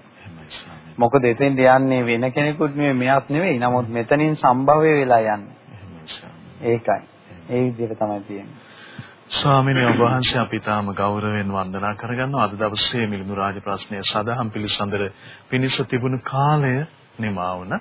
[SPEAKER 2] මොකද එතෙන් යන්නේ වෙන කෙනෙකුත් නෙවෙයි මෙයක් නෙවෙයි. නමුත් මෙතනින් සම්භවය වෙලා යන්නේ. ඒකයි. ඒ විදිහට තමයි තියෙන්නේ.
[SPEAKER 1] ස්වාමීනි ඔබ වහන්සේ අපි තාම ගෞරවයෙන් වන්දනා කරගන්නවා අද දවසේ මිලිඳු රාජ ප්‍රශ්නය සදහම් පිළිසඳර පිනිස තිබුණු කාලය නිමා වුණා.